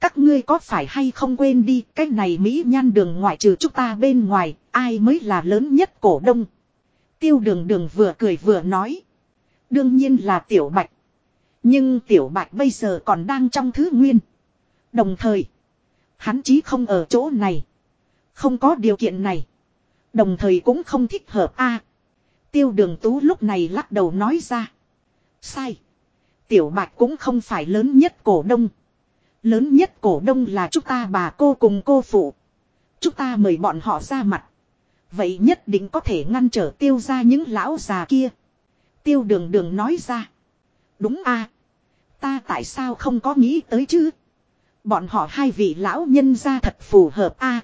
Các ngươi có phải hay không quên đi cái này Mỹ nhan đường ngoại trừ chúng ta bên ngoài, ai mới là lớn nhất cổ đông. Tiêu đường đường vừa cười vừa nói. Đương nhiên là tiểu bạch. Nhưng tiểu bạch bây giờ còn đang trong thứ nguyên. Đồng thời, hắn chí không ở chỗ này. Không có điều kiện này. Đồng thời cũng không thích hợp a Tiêu đường tú lúc này lắc đầu nói ra. Sai. Tiểu bạch cũng không phải lớn nhất cổ đông. Lớn nhất cổ đông là chúng ta bà cô cùng cô phụ. Chúng ta mời bọn họ ra mặt. Vậy nhất định có thể ngăn trở tiêu ra những lão già kia. Tiêu đường đường nói ra. Đúng a Ta tại sao không có nghĩ tới chứ? Bọn họ hai vị lão nhân ra thật phù hợp a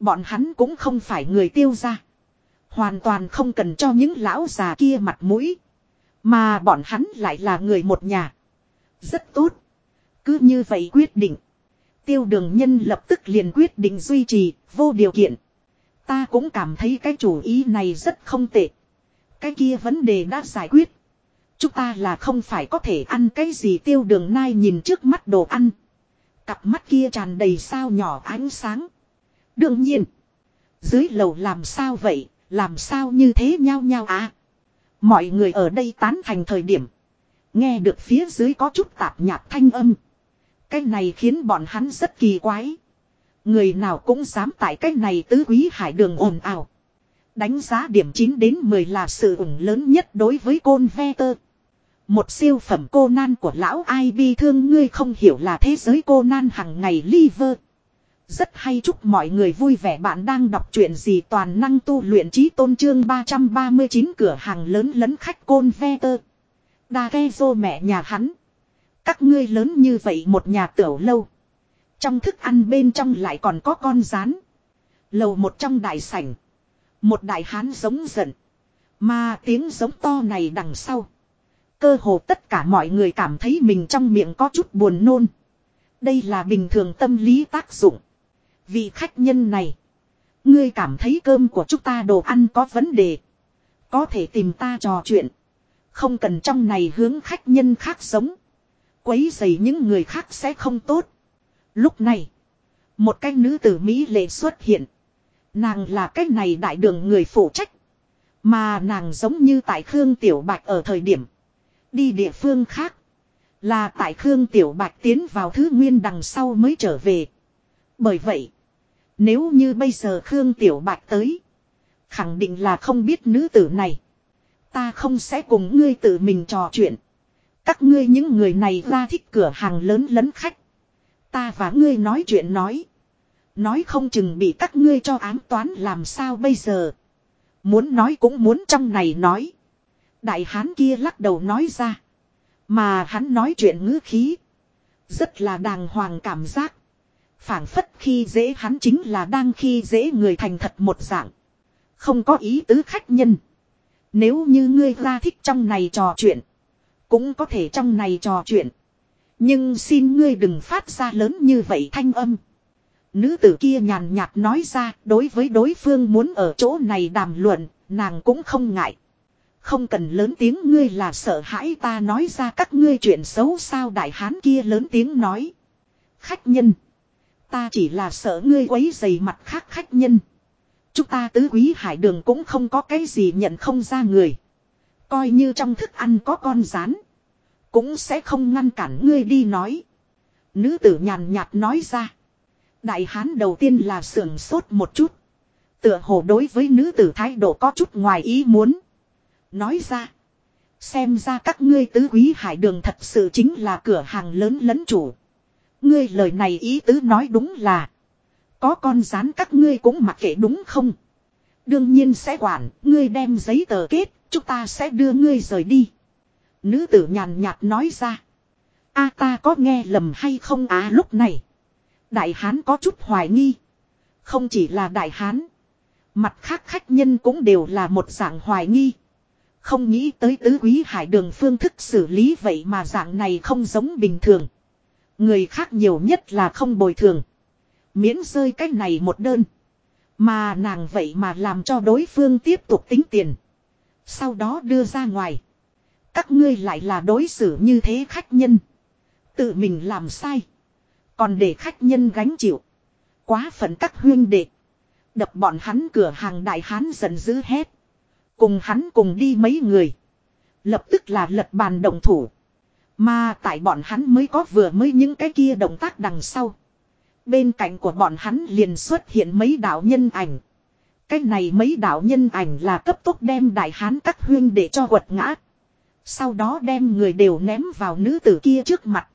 Bọn hắn cũng không phải người tiêu ra. Hoàn toàn không cần cho những lão già kia mặt mũi. Mà bọn hắn lại là người một nhà. Rất tốt. Cứ như vậy quyết định. Tiêu đường nhân lập tức liền quyết định duy trì, vô điều kiện. Ta cũng cảm thấy cái chủ ý này rất không tệ. Cái kia vấn đề đã giải quyết. Chúng ta là không phải có thể ăn cái gì tiêu đường nai nhìn trước mắt đồ ăn. Cặp mắt kia tràn đầy sao nhỏ ánh sáng. Đương nhiên. Dưới lầu làm sao vậy, làm sao như thế nhau nhau à. Mọi người ở đây tán thành thời điểm. Nghe được phía dưới có chút tạp nhạc thanh âm. Cái này khiến bọn hắn rất kỳ quái. Người nào cũng dám tại cái này tứ quý hải đường ồn ào. Đánh giá điểm 9 đến 10 là sự ủng lớn nhất đối với côn ve tơ. Một siêu phẩm cô nan của lão ai bi thương ngươi không hiểu là thế giới cô nan hằng ngày liver. Rất hay chúc mọi người vui vẻ bạn đang đọc truyện gì toàn năng tu luyện trí tôn trương 339 cửa hàng lớn lấn khách côn ve tơ. Đa ghe dô mẹ nhà hắn. Các ngươi lớn như vậy một nhà tiểu lâu. Trong thức ăn bên trong lại còn có con rán. Lầu một trong đại sảnh. Một đại hán giống giận. Mà tiếng giống to này đằng sau. Cơ hồ tất cả mọi người cảm thấy mình trong miệng có chút buồn nôn. Đây là bình thường tâm lý tác dụng. Vị khách nhân này. Ngươi cảm thấy cơm của chúng ta đồ ăn có vấn đề. Có thể tìm ta trò chuyện. Không cần trong này hướng khách nhân khác sống. Quấy dày những người khác sẽ không tốt. Lúc này. Một cái nữ tử Mỹ lệ xuất hiện. Nàng là cái này đại đường người phụ trách. Mà nàng giống như tại Khương Tiểu Bạch ở thời điểm. Đi địa phương khác. Là tại Khương Tiểu Bạch tiến vào thứ nguyên đằng sau mới trở về. Bởi vậy. Nếu như bây giờ Khương Tiểu Bạch tới. Khẳng định là không biết nữ tử này. Ta không sẽ cùng ngươi tự mình trò chuyện. Các ngươi những người này ra thích cửa hàng lớn lấn khách. Ta và ngươi nói chuyện nói. Nói không chừng bị các ngươi cho ám toán làm sao bây giờ. Muốn nói cũng muốn trong này nói. Đại hán kia lắc đầu nói ra. Mà hắn nói chuyện ngữ khí. Rất là đàng hoàng cảm giác. phảng phất khi dễ hắn chính là đang khi dễ người thành thật một dạng. Không có ý tứ khách nhân. Nếu như ngươi ra thích trong này trò chuyện. Cũng có thể trong này trò chuyện. Nhưng xin ngươi đừng phát ra lớn như vậy thanh âm. Nữ tử kia nhàn nhạt nói ra đối với đối phương muốn ở chỗ này đàm luận, nàng cũng không ngại. Không cần lớn tiếng ngươi là sợ hãi ta nói ra các ngươi chuyện xấu sao đại hán kia lớn tiếng nói. Khách nhân. Ta chỉ là sợ ngươi quấy dày mặt khác khách nhân. Chúng ta tứ quý hải đường cũng không có cái gì nhận không ra người. Coi như trong thức ăn có con rán. Cũng sẽ không ngăn cản ngươi đi nói. Nữ tử nhàn nhạt nói ra. Đại hán đầu tiên là sưởng sốt một chút. Tựa hồ đối với nữ tử thái độ có chút ngoài ý muốn. Nói ra. Xem ra các ngươi tứ quý hải đường thật sự chính là cửa hàng lớn lấn chủ. Ngươi lời này ý tứ nói đúng là. Có con rán các ngươi cũng mặc kệ đúng không? Đương nhiên sẽ quản, ngươi đem giấy tờ kết, chúng ta sẽ đưa ngươi rời đi. Nữ tử nhàn nhạt nói ra. a ta có nghe lầm hay không á lúc này. Đại hán có chút hoài nghi. Không chỉ là đại hán. Mặt khác khách nhân cũng đều là một dạng hoài nghi. Không nghĩ tới tứ quý hải đường phương thức xử lý vậy mà dạng này không giống bình thường. Người khác nhiều nhất là không bồi thường. Miễn rơi cách này một đơn. Mà nàng vậy mà làm cho đối phương tiếp tục tính tiền. Sau đó đưa ra ngoài. Các ngươi lại là đối xử như thế khách nhân. Tự mình làm sai. Còn để khách nhân gánh chịu. Quá phận các huyên đệ. Đập bọn hắn cửa hàng đại hán giận dữ hết. Cùng hắn cùng đi mấy người. Lập tức là lật bàn động thủ. Mà tại bọn hắn mới có vừa mới những cái kia động tác đằng sau. Bên cạnh của bọn hắn liền xuất hiện mấy đạo nhân ảnh. Cái này mấy đạo nhân ảnh là cấp tốc đem đại hán các huyên để cho quật ngã. Sau đó đem người đều ném vào nữ tử kia trước mặt.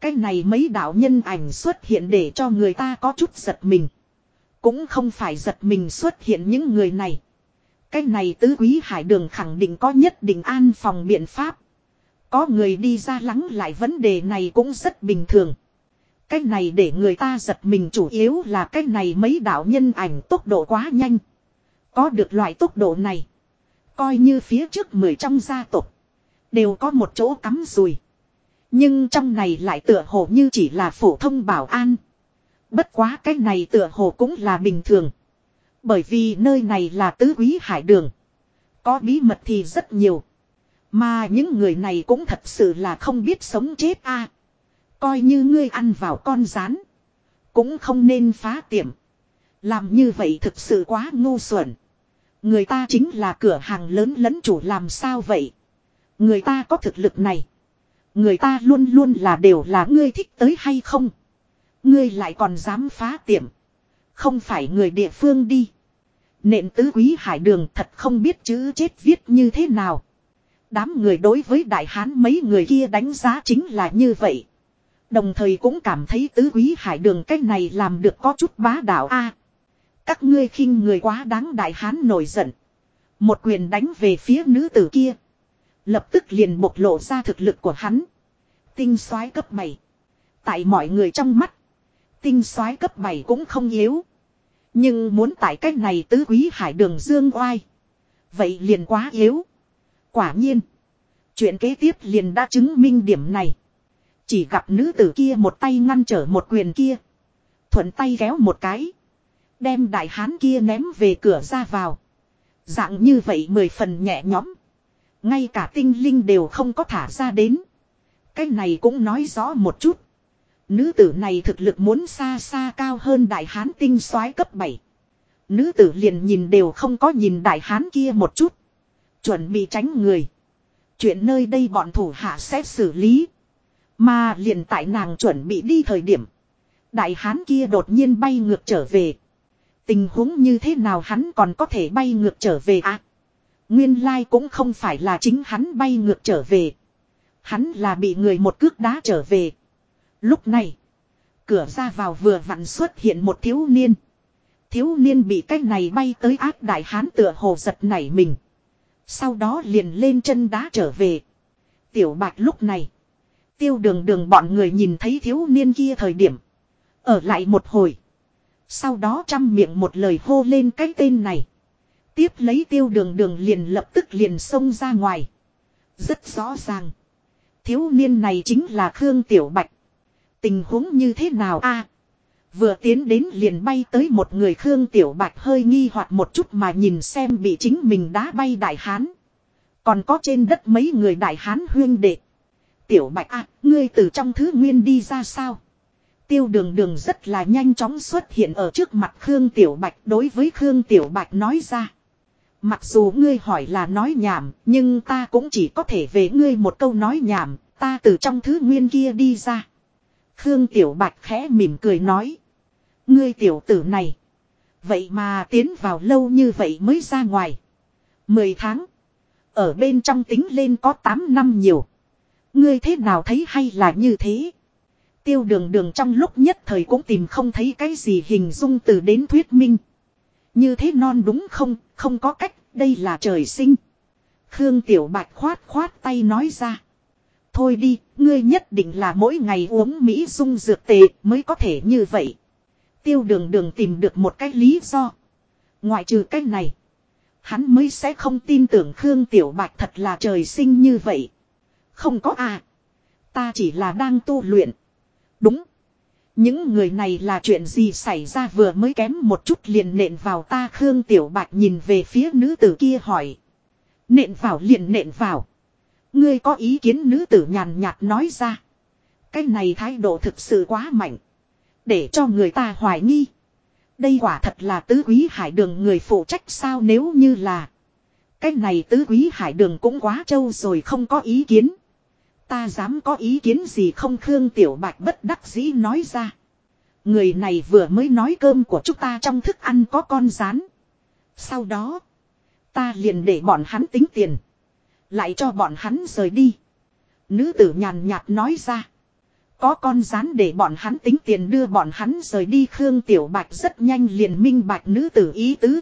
Cái này mấy đạo nhân ảnh xuất hiện để cho người ta có chút giật mình. Cũng không phải giật mình xuất hiện những người này. Cái này tứ quý hải đường khẳng định có nhất định an phòng biện pháp. Có người đi ra lắng lại vấn đề này cũng rất bình thường. Cái này để người ta giật mình chủ yếu là cái này mấy đạo nhân ảnh tốc độ quá nhanh. Có được loại tốc độ này. Coi như phía trước mười trong gia tộc Đều có một chỗ cắm rùi. Nhưng trong này lại tựa hồ như chỉ là phổ thông bảo an. Bất quá cái này tựa hồ cũng là bình thường. Bởi vì nơi này là tứ quý hải đường. Có bí mật thì rất nhiều. Mà những người này cũng thật sự là không biết sống chết a. À, coi như ngươi ăn vào con rán. Cũng không nên phá tiệm. Làm như vậy thực sự quá ngu xuẩn. Người ta chính là cửa hàng lớn lẫn chủ làm sao vậy. Người ta có thực lực này. Người ta luôn luôn là đều là ngươi thích tới hay không. Ngươi lại còn dám phá tiệm. Không phải người địa phương đi. Nện tứ quý hải đường thật không biết chữ chết viết như thế nào. Đám người đối với đại hán mấy người kia đánh giá chính là như vậy. Đồng thời cũng cảm thấy tứ quý hải đường cách này làm được có chút bá đạo a. các ngươi khinh người quá đáng đại hán nổi giận. Một quyền đánh về phía nữ tử kia. Lập tức liền bộc lộ ra thực lực của hắn. Tinh soái cấp 7. Tại mọi người trong mắt. Tinh soái cấp 7 cũng không yếu. Nhưng muốn tại cách này tứ quý hải đường dương oai. Vậy liền quá yếu. Quả nhiên. Chuyện kế tiếp liền đã chứng minh điểm này. Chỉ gặp nữ tử kia một tay ngăn trở một quyền kia. Thuận tay kéo một cái. Đem đại hán kia ném về cửa ra vào. Dạng như vậy mười phần nhẹ nhõm. Ngay cả tinh linh đều không có thả ra đến. Cái này cũng nói rõ một chút. Nữ tử này thực lực muốn xa xa cao hơn đại hán tinh soái cấp 7. Nữ tử liền nhìn đều không có nhìn đại hán kia một chút. Chuẩn bị tránh người. Chuyện nơi đây bọn thủ hạ sẽ xử lý. Mà liền tại nàng chuẩn bị đi thời điểm. Đại hán kia đột nhiên bay ngược trở về. Tình huống như thế nào hắn còn có thể bay ngược trở về à? Nguyên lai cũng không phải là chính hắn bay ngược trở về. Hắn là bị người một cước đá trở về. Lúc này, cửa ra vào vừa vặn xuất hiện một thiếu niên. Thiếu niên bị cái này bay tới ác đại hán tựa hồ giật nảy mình. Sau đó liền lên chân đá trở về. Tiểu bạch lúc này. Tiêu đường đường bọn người nhìn thấy thiếu niên kia thời điểm. Ở lại một hồi. Sau đó chăm miệng một lời hô lên cái tên này. Tiếp lấy tiêu đường đường liền lập tức liền xông ra ngoài. Rất rõ ràng. Thiếu niên này chính là Khương Tiểu Bạch. Tình huống như thế nào a? vừa tiến đến liền bay tới một người Khương Tiểu Bạch hơi nghi hoặc một chút mà nhìn xem bị chính mình đá bay đại hán. Còn có trên đất mấy người đại hán huyên đệ. Tiểu Bạch a, ngươi từ trong thứ nguyên đi ra sao? Tiêu đường đường rất là nhanh chóng xuất hiện ở trước mặt Khương Tiểu Bạch đối với Khương Tiểu Bạch nói ra. Mặc dù ngươi hỏi là nói nhảm, nhưng ta cũng chỉ có thể về ngươi một câu nói nhảm, ta từ trong thứ nguyên kia đi ra. Khương Tiểu Bạch khẽ mỉm cười nói. Ngươi tiểu tử này. Vậy mà tiến vào lâu như vậy mới ra ngoài. Mười tháng. Ở bên trong tính lên có tám năm nhiều. Ngươi thế nào thấy hay là như thế? Tiêu đường đường trong lúc nhất thời cũng tìm không thấy cái gì hình dung từ đến thuyết minh. Như thế non đúng không, không có cách, đây là trời sinh. Khương Tiểu Bạch khoát khoát tay nói ra. Thôi đi, ngươi nhất định là mỗi ngày uống Mỹ dung dược tệ mới có thể như vậy. Tiêu đường đường tìm được một cái lý do. Ngoại trừ cái này. Hắn mới sẽ không tin tưởng Khương Tiểu Bạch thật là trời sinh như vậy. Không có à. Ta chỉ là đang tu luyện. Đúng. Những người này là chuyện gì xảy ra vừa mới kém một chút liền nện vào ta Khương Tiểu Bạch nhìn về phía nữ tử kia hỏi. Nện vào liền nện vào. Ngươi có ý kiến nữ tử nhàn nhạt nói ra. Cái này thái độ thực sự quá mạnh. Để cho người ta hoài nghi. Đây quả thật là tứ quý hải đường người phụ trách sao nếu như là. Cái này tứ quý hải đường cũng quá trâu rồi không có ý kiến. Ta dám có ý kiến gì không Khương Tiểu Bạch bất đắc dĩ nói ra. Người này vừa mới nói cơm của chúng ta trong thức ăn có con rán. Sau đó. Ta liền để bọn hắn tính tiền. Lại cho bọn hắn rời đi. Nữ tử nhàn nhạt nói ra. Có con rán để bọn hắn tính tiền đưa bọn hắn rời đi Khương Tiểu Bạch rất nhanh liền minh bạch nữ tử ý tứ.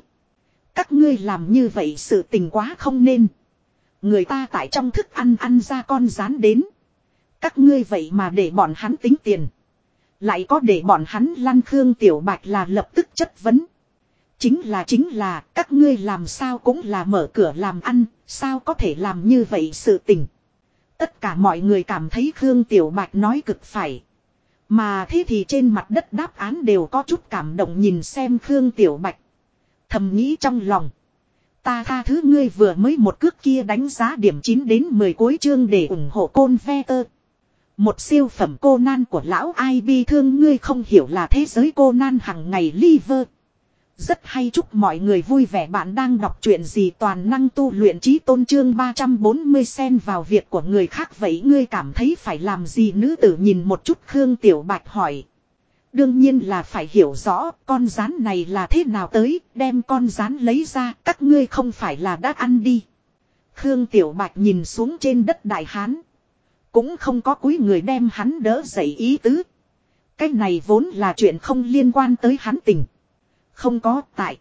Các ngươi làm như vậy sự tình quá không nên. Người ta tại trong thức ăn ăn ra con rán đến. Các ngươi vậy mà để bọn hắn tính tiền. Lại có để bọn hắn lăn Khương Tiểu Bạch là lập tức chất vấn. Chính là chính là các ngươi làm sao cũng là mở cửa làm ăn, sao có thể làm như vậy sự tình. Tất cả mọi người cảm thấy Khương Tiểu Bạch nói cực phải. Mà thế thì trên mặt đất đáp án đều có chút cảm động nhìn xem Khương Tiểu Bạch. Thầm nghĩ trong lòng. Ta tha thứ ngươi vừa mới một cước kia đánh giá điểm 9 đến 10 cuối chương để ủng hộ côn ve tơ. Một siêu phẩm cô nan của lão ai bi thương ngươi không hiểu là thế giới cô nan hằng ngày liver. Rất hay chúc mọi người vui vẻ bạn đang đọc chuyện gì toàn năng tu luyện trí tôn trương 340 sen vào việc của người khác vậy ngươi cảm thấy phải làm gì nữ tử nhìn một chút Khương Tiểu Bạch hỏi. Đương nhiên là phải hiểu rõ con rán này là thế nào tới, đem con rán lấy ra, các ngươi không phải là đã ăn đi. Khương Tiểu Bạch nhìn xuống trên đất Đại Hán. Cũng không có quý người đem hắn đỡ dậy ý tứ. Cái này vốn là chuyện không liên quan tới hắn tình. Không có tại.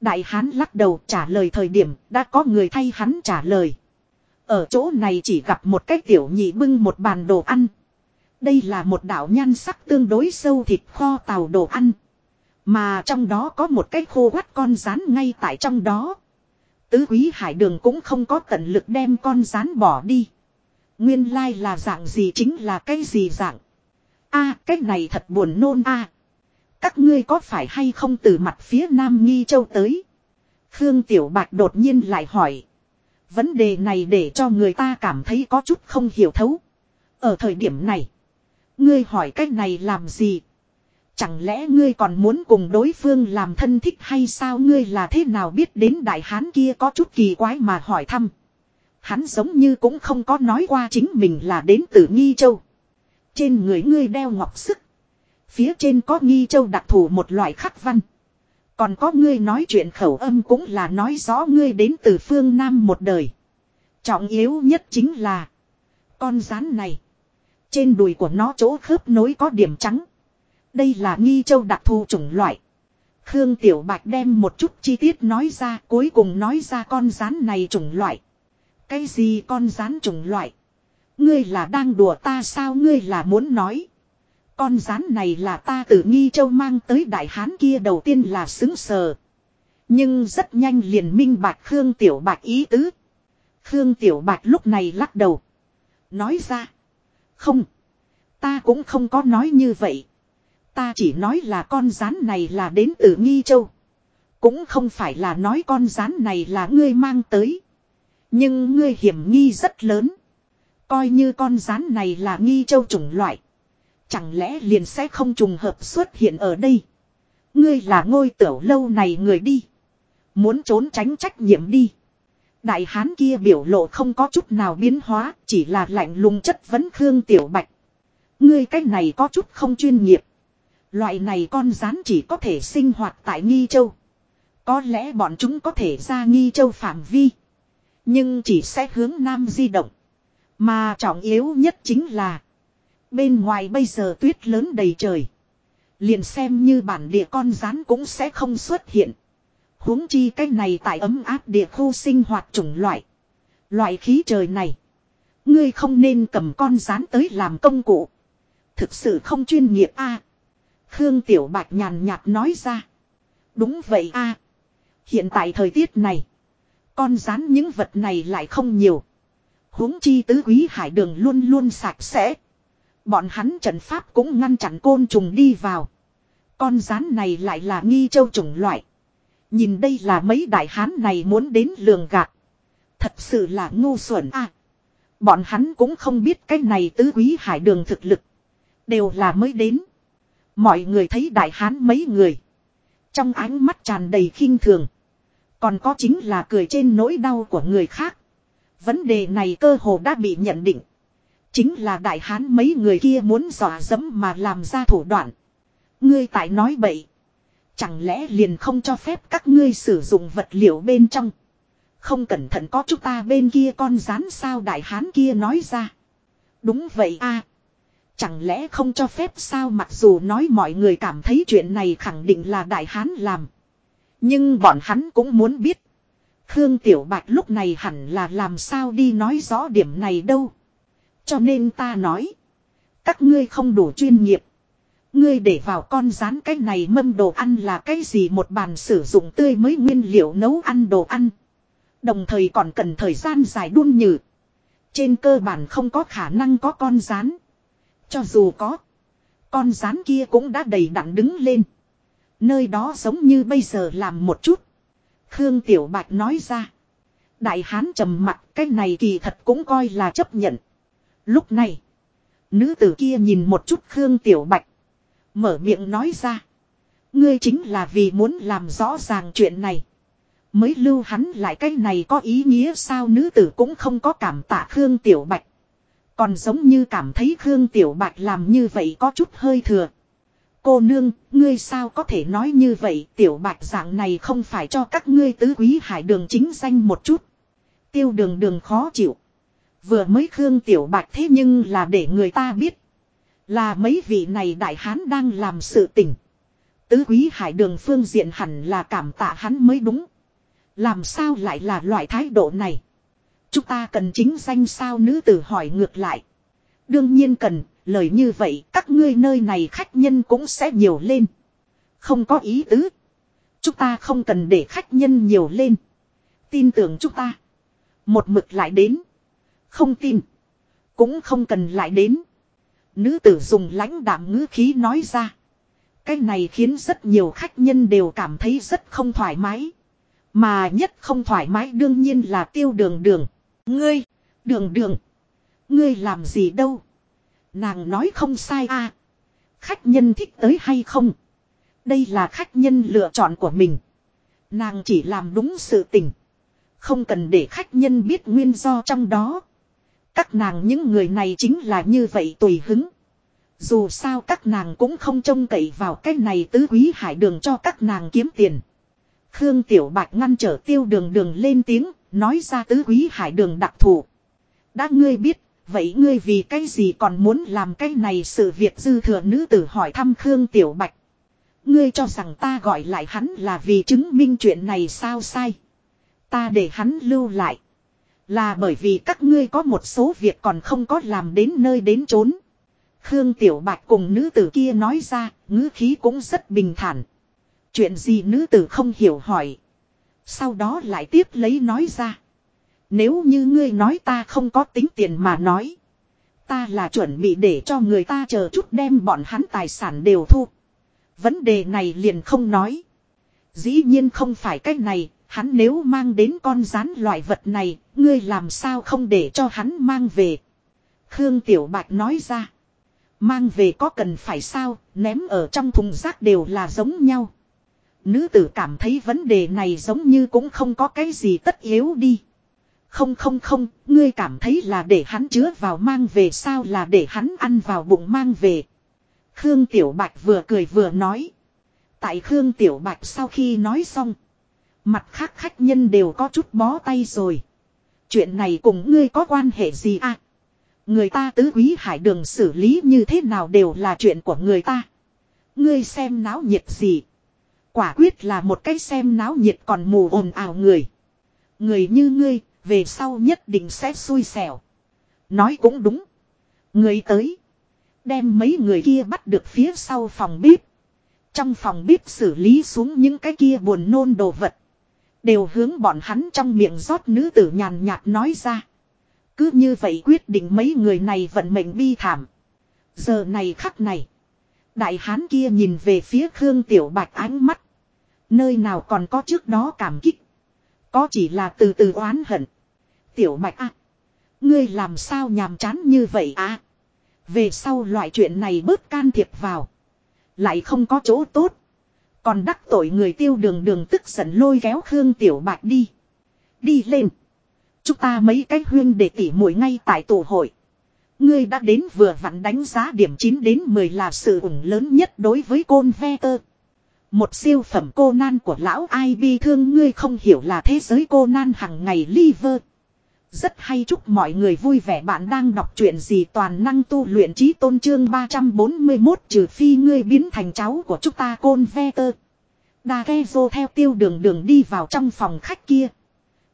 Đại hán lắc đầu trả lời thời điểm đã có người thay hắn trả lời. Ở chỗ này chỉ gặp một cái tiểu nhị bưng một bàn đồ ăn. Đây là một đảo nhan sắc tương đối sâu thịt kho tàu đồ ăn. Mà trong đó có một cái khô quắt con rán ngay tại trong đó. Tứ quý hải đường cũng không có tận lực đem con rán bỏ đi. Nguyên lai là dạng gì chính là cái gì dạng. a, cái này thật buồn nôn a Các ngươi có phải hay không từ mặt phía nam nghi châu tới? Khương Tiểu Bạch đột nhiên lại hỏi. Vấn đề này để cho người ta cảm thấy có chút không hiểu thấu. Ở thời điểm này. Ngươi hỏi cách này làm gì? Chẳng lẽ ngươi còn muốn cùng đối phương làm thân thích hay sao ngươi là thế nào biết đến đại hán kia có chút kỳ quái mà hỏi thăm. Hắn giống như cũng không có nói qua chính mình là đến từ Nghi Châu. Trên người ngươi đeo ngọc sức. Phía trên có Nghi Châu đặc thù một loại khắc văn. Còn có ngươi nói chuyện khẩu âm cũng là nói rõ ngươi đến từ phương Nam một đời. Trọng yếu nhất chính là, con rán này. Trên đùi của nó chỗ khớp nối có điểm trắng. Đây là nghi châu đặc thù chủng loại. Khương Tiểu Bạch đem một chút chi tiết nói ra, cuối cùng nói ra con rán này chủng loại. Cái gì con rán chủng loại? Ngươi là đang đùa ta sao ngươi là muốn nói? Con rán này là ta từ nghi châu mang tới đại hán kia đầu tiên là xứng sờ. Nhưng rất nhanh liền minh bạch Khương Tiểu Bạch ý tứ. Khương Tiểu Bạch lúc này lắc đầu. Nói ra. Không. Ta cũng không có nói như vậy. Ta chỉ nói là con rán này là đến từ Nghi Châu. Cũng không phải là nói con rán này là ngươi mang tới. Nhưng ngươi hiểm nghi rất lớn. Coi như con rán này là Nghi Châu chủng loại. Chẳng lẽ liền sẽ không trùng hợp xuất hiện ở đây. Ngươi là ngôi tiểu lâu này người đi. Muốn trốn tránh trách nhiệm đi. Đại hán kia biểu lộ không có chút nào biến hóa, chỉ là lạnh lùng chất vấn Khương Tiểu Bạch. Ngươi cách này có chút không chuyên nghiệp. Loại này con rán chỉ có thể sinh hoạt tại Nghi Châu. Có lẽ bọn chúng có thể ra Nghi Châu phạm vi. Nhưng chỉ sẽ hướng Nam di động. Mà trọng yếu nhất chính là. Bên ngoài bây giờ tuyết lớn đầy trời. Liền xem như bản địa con rán cũng sẽ không xuất hiện huống chi cái này tại ấm áp địa khu sinh hoạt chủng loại. Loại khí trời này. Ngươi không nên cầm con rán tới làm công cụ. Thực sự không chuyên nghiệp a. Khương Tiểu Bạch nhàn nhạt nói ra. Đúng vậy a. Hiện tại thời tiết này. Con rán những vật này lại không nhiều. huống chi tứ quý hải đường luôn luôn sạch sẽ. Bọn hắn trận pháp cũng ngăn chặn côn trùng đi vào. Con rán này lại là nghi châu chủng loại. Nhìn đây là mấy đại hán này muốn đến lường gạt. Thật sự là ngu xuẩn à. Bọn hắn cũng không biết cái này tứ quý hải đường thực lực. Đều là mới đến. Mọi người thấy đại hán mấy người. Trong ánh mắt tràn đầy khinh thường. Còn có chính là cười trên nỗi đau của người khác. Vấn đề này cơ hồ đã bị nhận định. Chính là đại hán mấy người kia muốn dọa dẫm mà làm ra thủ đoạn. Ngươi tại nói bậy. Chẳng lẽ liền không cho phép các ngươi sử dụng vật liệu bên trong. Không cẩn thận có chúng ta bên kia con rán sao đại hán kia nói ra. Đúng vậy a Chẳng lẽ không cho phép sao mặc dù nói mọi người cảm thấy chuyện này khẳng định là đại hán làm. Nhưng bọn hắn cũng muốn biết. Khương Tiểu Bạch lúc này hẳn là làm sao đi nói rõ điểm này đâu. Cho nên ta nói. Các ngươi không đủ chuyên nghiệp. Ngươi để vào con rán cái này mâm đồ ăn là cái gì một bàn sử dụng tươi mới nguyên liệu nấu ăn đồ ăn. Đồng thời còn cần thời gian dài đun nhừ. Trên cơ bản không có khả năng có con rán. Cho dù có. Con rán kia cũng đã đầy đặn đứng lên. Nơi đó giống như bây giờ làm một chút. Khương Tiểu Bạch nói ra. Đại hán trầm mặt, cái này kỳ thật cũng coi là chấp nhận. Lúc này. Nữ tử kia nhìn một chút Khương Tiểu Bạch. Mở miệng nói ra. Ngươi chính là vì muốn làm rõ ràng chuyện này. Mới lưu hắn lại cái này có ý nghĩa sao nữ tử cũng không có cảm tạ Khương Tiểu Bạch. Còn giống như cảm thấy Khương Tiểu Bạch làm như vậy có chút hơi thừa. Cô nương, ngươi sao có thể nói như vậy Tiểu Bạch dạng này không phải cho các ngươi tứ quý hải đường chính danh một chút. Tiêu đường đường khó chịu. Vừa mới Khương Tiểu Bạch thế nhưng là để người ta biết. Là mấy vị này đại hán đang làm sự tình. Tứ quý hải đường phương diện hẳn là cảm tạ hắn mới đúng. Làm sao lại là loại thái độ này? Chúng ta cần chính danh sao nữ tử hỏi ngược lại. Đương nhiên cần, lời như vậy các ngươi nơi này khách nhân cũng sẽ nhiều lên. Không có ý tứ. Chúng ta không cần để khách nhân nhiều lên. Tin tưởng chúng ta. Một mực lại đến. Không tin. Cũng không cần lại đến. Nữ tử dùng lãnh đạm ngữ khí nói ra. Cái này khiến rất nhiều khách nhân đều cảm thấy rất không thoải mái. Mà nhất không thoải mái đương nhiên là tiêu đường đường. Ngươi, đường đường. Ngươi làm gì đâu. Nàng nói không sai à. Khách nhân thích tới hay không. Đây là khách nhân lựa chọn của mình. Nàng chỉ làm đúng sự tình. Không cần để khách nhân biết nguyên do trong đó. Các nàng những người này chính là như vậy tùy hứng. Dù sao các nàng cũng không trông cậy vào cái này tứ quý hải đường cho các nàng kiếm tiền. Khương Tiểu Bạch ngăn trở tiêu đường đường lên tiếng, nói ra tứ quý hải đường đặc thù. Đã ngươi biết, vậy ngươi vì cái gì còn muốn làm cái này sự việc dư thừa nữ tử hỏi thăm Khương Tiểu Bạch. Ngươi cho rằng ta gọi lại hắn là vì chứng minh chuyện này sao sai. Ta để hắn lưu lại. Là bởi vì các ngươi có một số việc còn không có làm đến nơi đến chốn. Khương Tiểu Bạch cùng nữ tử kia nói ra, ngữ khí cũng rất bình thản. Chuyện gì nữ tử không hiểu hỏi. Sau đó lại tiếp lấy nói ra. Nếu như ngươi nói ta không có tính tiền mà nói. Ta là chuẩn bị để cho người ta chờ chút đem bọn hắn tài sản đều thu. Vấn đề này liền không nói. Dĩ nhiên không phải cách này, hắn nếu mang đến con rán loại vật này, ngươi làm sao không để cho hắn mang về. Khương Tiểu Bạch nói ra. Mang về có cần phải sao, ném ở trong thùng rác đều là giống nhau. Nữ tử cảm thấy vấn đề này giống như cũng không có cái gì tất yếu đi. Không không không, ngươi cảm thấy là để hắn chứa vào mang về sao là để hắn ăn vào bụng mang về. Khương Tiểu Bạch vừa cười vừa nói. Tại Khương Tiểu Bạch sau khi nói xong. Mặt khác khách nhân đều có chút bó tay rồi. Chuyện này cùng ngươi có quan hệ gì à? Người ta tứ quý hải đường xử lý như thế nào đều là chuyện của người ta. Ngươi xem náo nhiệt gì. Quả quyết là một cái xem náo nhiệt còn mù ồn ào người. Người như ngươi, về sau nhất định sẽ xui xẻo. Nói cũng đúng. Người tới. Đem mấy người kia bắt được phía sau phòng bếp. Trong phòng bếp xử lý xuống những cái kia buồn nôn đồ vật. Đều hướng bọn hắn trong miệng rót nữ tử nhàn nhạt nói ra. Cứ như vậy quyết định mấy người này vận mệnh bi thảm. Giờ này khắc này. Đại hán kia nhìn về phía Khương Tiểu Bạch ánh mắt. Nơi nào còn có trước đó cảm kích. Có chỉ là từ từ oán hận. Tiểu Bạch à. Ngươi làm sao nhàm chán như vậy à. Về sau loại chuyện này bớt can thiệp vào. Lại không có chỗ tốt. Còn đắc tội người tiêu đường đường tức giận lôi kéo Khương Tiểu Bạch đi. Đi lên. Chúng ta mấy cái huyên để tỉ mũi ngay tại tổ hội. Ngươi đã đến vừa vặn đánh giá điểm 9 đến 10 là sự ủng lớn nhất đối với côn ve tơ. Một siêu phẩm cô nan của lão ai bi thương, ngươi không hiểu là thế giới cô nan hằng ngày liver. Rất hay chúc mọi người vui vẻ bạn đang đọc truyện gì toàn năng tu luyện trí tôn trương 341 trừ phi ngươi biến thành cháu của chúng ta côn ve tơ. Đa ghe dô theo tiêu đường đường đi vào trong phòng khách kia.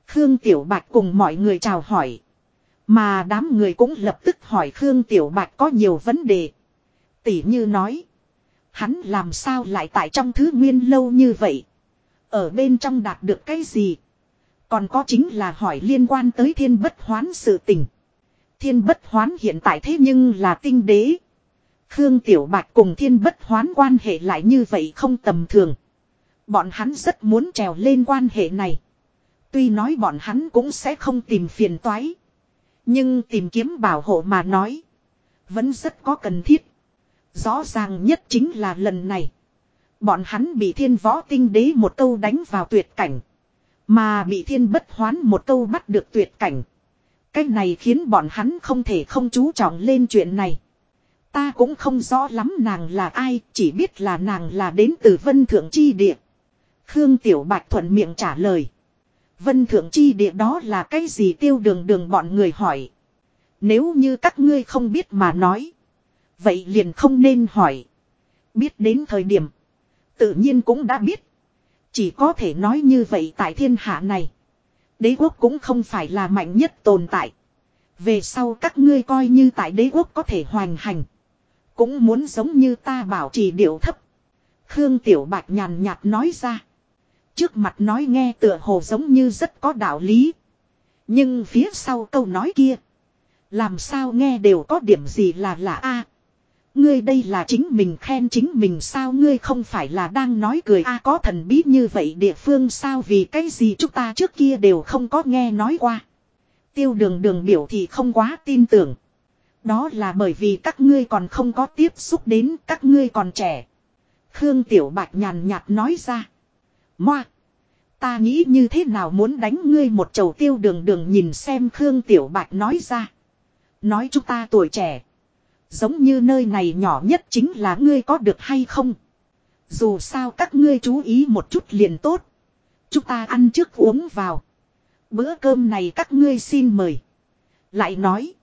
Khương Tiểu Bạch cùng mọi người chào hỏi. Mà đám người cũng lập tức hỏi Khương Tiểu Bạch có nhiều vấn đề. Tỷ như nói. Hắn làm sao lại tại trong thứ nguyên lâu như vậy. Ở bên trong đạt được cái gì. Còn có chính là hỏi liên quan tới thiên bất hoán sự tình. Thiên bất hoán hiện tại thế nhưng là tinh đế. Khương Tiểu Bạch cùng thiên bất hoán quan hệ lại như vậy không tầm thường. Bọn hắn rất muốn trèo lên quan hệ này. Tuy nói bọn hắn cũng sẽ không tìm phiền toái. Nhưng tìm kiếm bảo hộ mà nói. Vẫn rất có cần thiết. Rõ ràng nhất chính là lần này. Bọn hắn bị thiên võ tinh đế một câu đánh vào tuyệt cảnh. Mà bị thiên bất hoán một câu bắt được tuyệt cảnh. Cái này khiến bọn hắn không thể không chú trọng lên chuyện này. Ta cũng không rõ lắm nàng là ai, chỉ biết là nàng là đến từ vân thượng chi địa. Khương Tiểu Bạch thuận miệng trả lời. Vân thượng chi địa đó là cái gì tiêu đường đường bọn người hỏi. Nếu như các ngươi không biết mà nói. Vậy liền không nên hỏi. Biết đến thời điểm. Tự nhiên cũng đã biết. Chỉ có thể nói như vậy tại thiên hạ này. Đế quốc cũng không phải là mạnh nhất tồn tại. Về sau các ngươi coi như tại đế quốc có thể hoành hành. Cũng muốn giống như ta bảo trì điệu thấp. Khương Tiểu Bạch nhàn nhạt nói ra. Trước mặt nói nghe tựa hồ giống như rất có đạo lý. Nhưng phía sau câu nói kia. Làm sao nghe đều có điểm gì là lạ a Ngươi đây là chính mình khen chính mình sao ngươi không phải là đang nói cười a à, có thần bí như vậy địa phương sao vì cái gì chúng ta trước kia đều không có nghe nói qua. Tiêu đường đường biểu thì không quá tin tưởng. Đó là bởi vì các ngươi còn không có tiếp xúc đến các ngươi còn trẻ. Khương Tiểu Bạch nhàn nhạt nói ra. Moa. Ta nghĩ như thế nào muốn đánh ngươi một chầu tiêu đường đường nhìn xem Khương Tiểu Bạch nói ra. Nói chúng ta tuổi trẻ. Giống như nơi này nhỏ nhất chính là ngươi có được hay không. Dù sao các ngươi chú ý một chút liền tốt. Chúng ta ăn trước uống vào. Bữa cơm này các ngươi xin mời. Lại nói.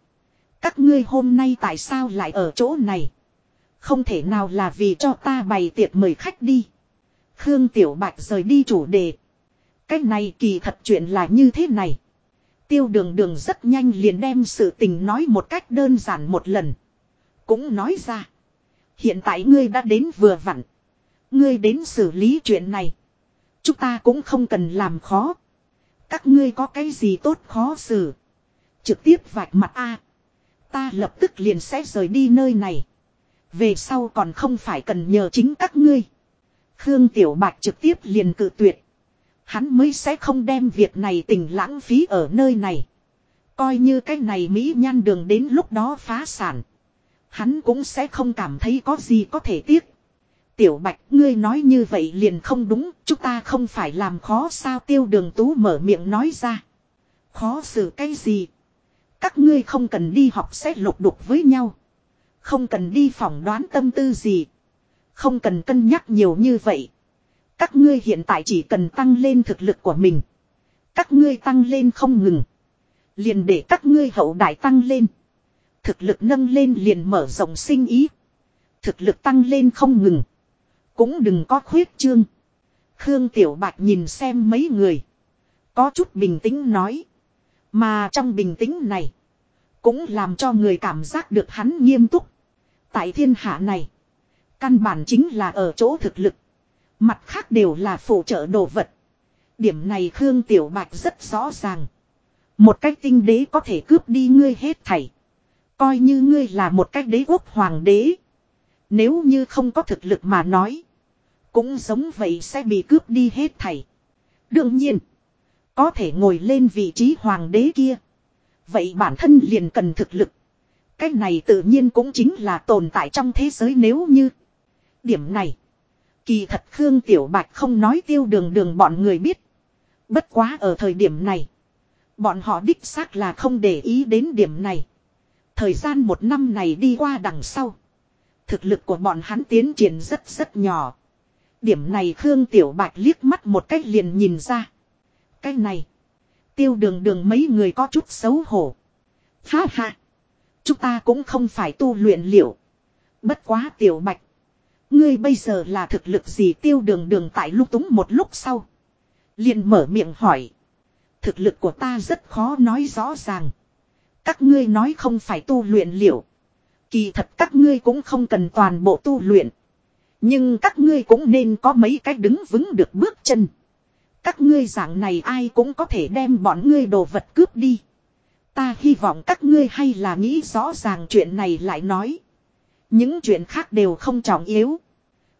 Các ngươi hôm nay tại sao lại ở chỗ này. Không thể nào là vì cho ta bày tiệc mời khách đi. Khương Tiểu Bạch rời đi chủ đề. Cái này kỳ thật chuyện là như thế này. Tiêu đường đường rất nhanh liền đem sự tình nói một cách đơn giản một lần. Cũng nói ra. Hiện tại ngươi đã đến vừa vặn. Ngươi đến xử lý chuyện này. Chúng ta cũng không cần làm khó. Các ngươi có cái gì tốt khó xử. Trực tiếp vạch mặt A. Ta lập tức liền sẽ rời đi nơi này. Về sau còn không phải cần nhờ chính các ngươi. Khương Tiểu Bạch trực tiếp liền cự tuyệt. Hắn mới sẽ không đem việc này tình lãng phí ở nơi này. Coi như cái này Mỹ nhan đường đến lúc đó phá sản. Hắn cũng sẽ không cảm thấy có gì có thể tiếc. Tiểu Bạch, ngươi nói như vậy liền không đúng, chúng ta không phải làm khó sao tiêu đường tú mở miệng nói ra. Khó xử cái gì? Các ngươi không cần đi học xét lục đục với nhau. Không cần đi phỏng đoán tâm tư gì. Không cần cân nhắc nhiều như vậy. Các ngươi hiện tại chỉ cần tăng lên thực lực của mình. Các ngươi tăng lên không ngừng. Liền để các ngươi hậu đại tăng lên. Thực lực nâng lên liền mở rộng sinh ý. Thực lực tăng lên không ngừng. Cũng đừng có khuyết trương. Khương Tiểu Bạch nhìn xem mấy người. Có chút bình tĩnh nói. Mà trong bình tĩnh này. Cũng làm cho người cảm giác được hắn nghiêm túc. Tại thiên hạ này. Căn bản chính là ở chỗ thực lực. Mặt khác đều là phụ trợ đồ vật. Điểm này Khương Tiểu Bạch rất rõ ràng. Một cách tinh đế có thể cướp đi ngươi hết thảy. Coi như ngươi là một cách đế quốc hoàng đế. Nếu như không có thực lực mà nói. Cũng giống vậy sẽ bị cướp đi hết thảy. Đương nhiên. Có thể ngồi lên vị trí hoàng đế kia. Vậy bản thân liền cần thực lực. Cái này tự nhiên cũng chính là tồn tại trong thế giới nếu như. Điểm này. Kỳ thật Khương Tiểu Bạch không nói tiêu đường đường bọn người biết. Bất quá ở thời điểm này. Bọn họ đích xác là không để ý đến điểm này. Thời gian một năm này đi qua đằng sau. Thực lực của bọn hắn tiến triển rất rất nhỏ. Điểm này Khương Tiểu Bạch liếc mắt một cách liền nhìn ra. Cái này. Tiêu đường đường mấy người có chút xấu hổ. Ha ha. Chúng ta cũng không phải tu luyện liệu. Bất quá Tiểu Bạch. Ngươi bây giờ là thực lực gì tiêu đường đường tại lúc túng một lúc sau. Liền mở miệng hỏi. Thực lực của ta rất khó nói rõ ràng. Các ngươi nói không phải tu luyện liệu. Kỳ thật các ngươi cũng không cần toàn bộ tu luyện. Nhưng các ngươi cũng nên có mấy cách đứng vững được bước chân. Các ngươi dạng này ai cũng có thể đem bọn ngươi đồ vật cướp đi. Ta hy vọng các ngươi hay là nghĩ rõ ràng chuyện này lại nói. Những chuyện khác đều không trọng yếu.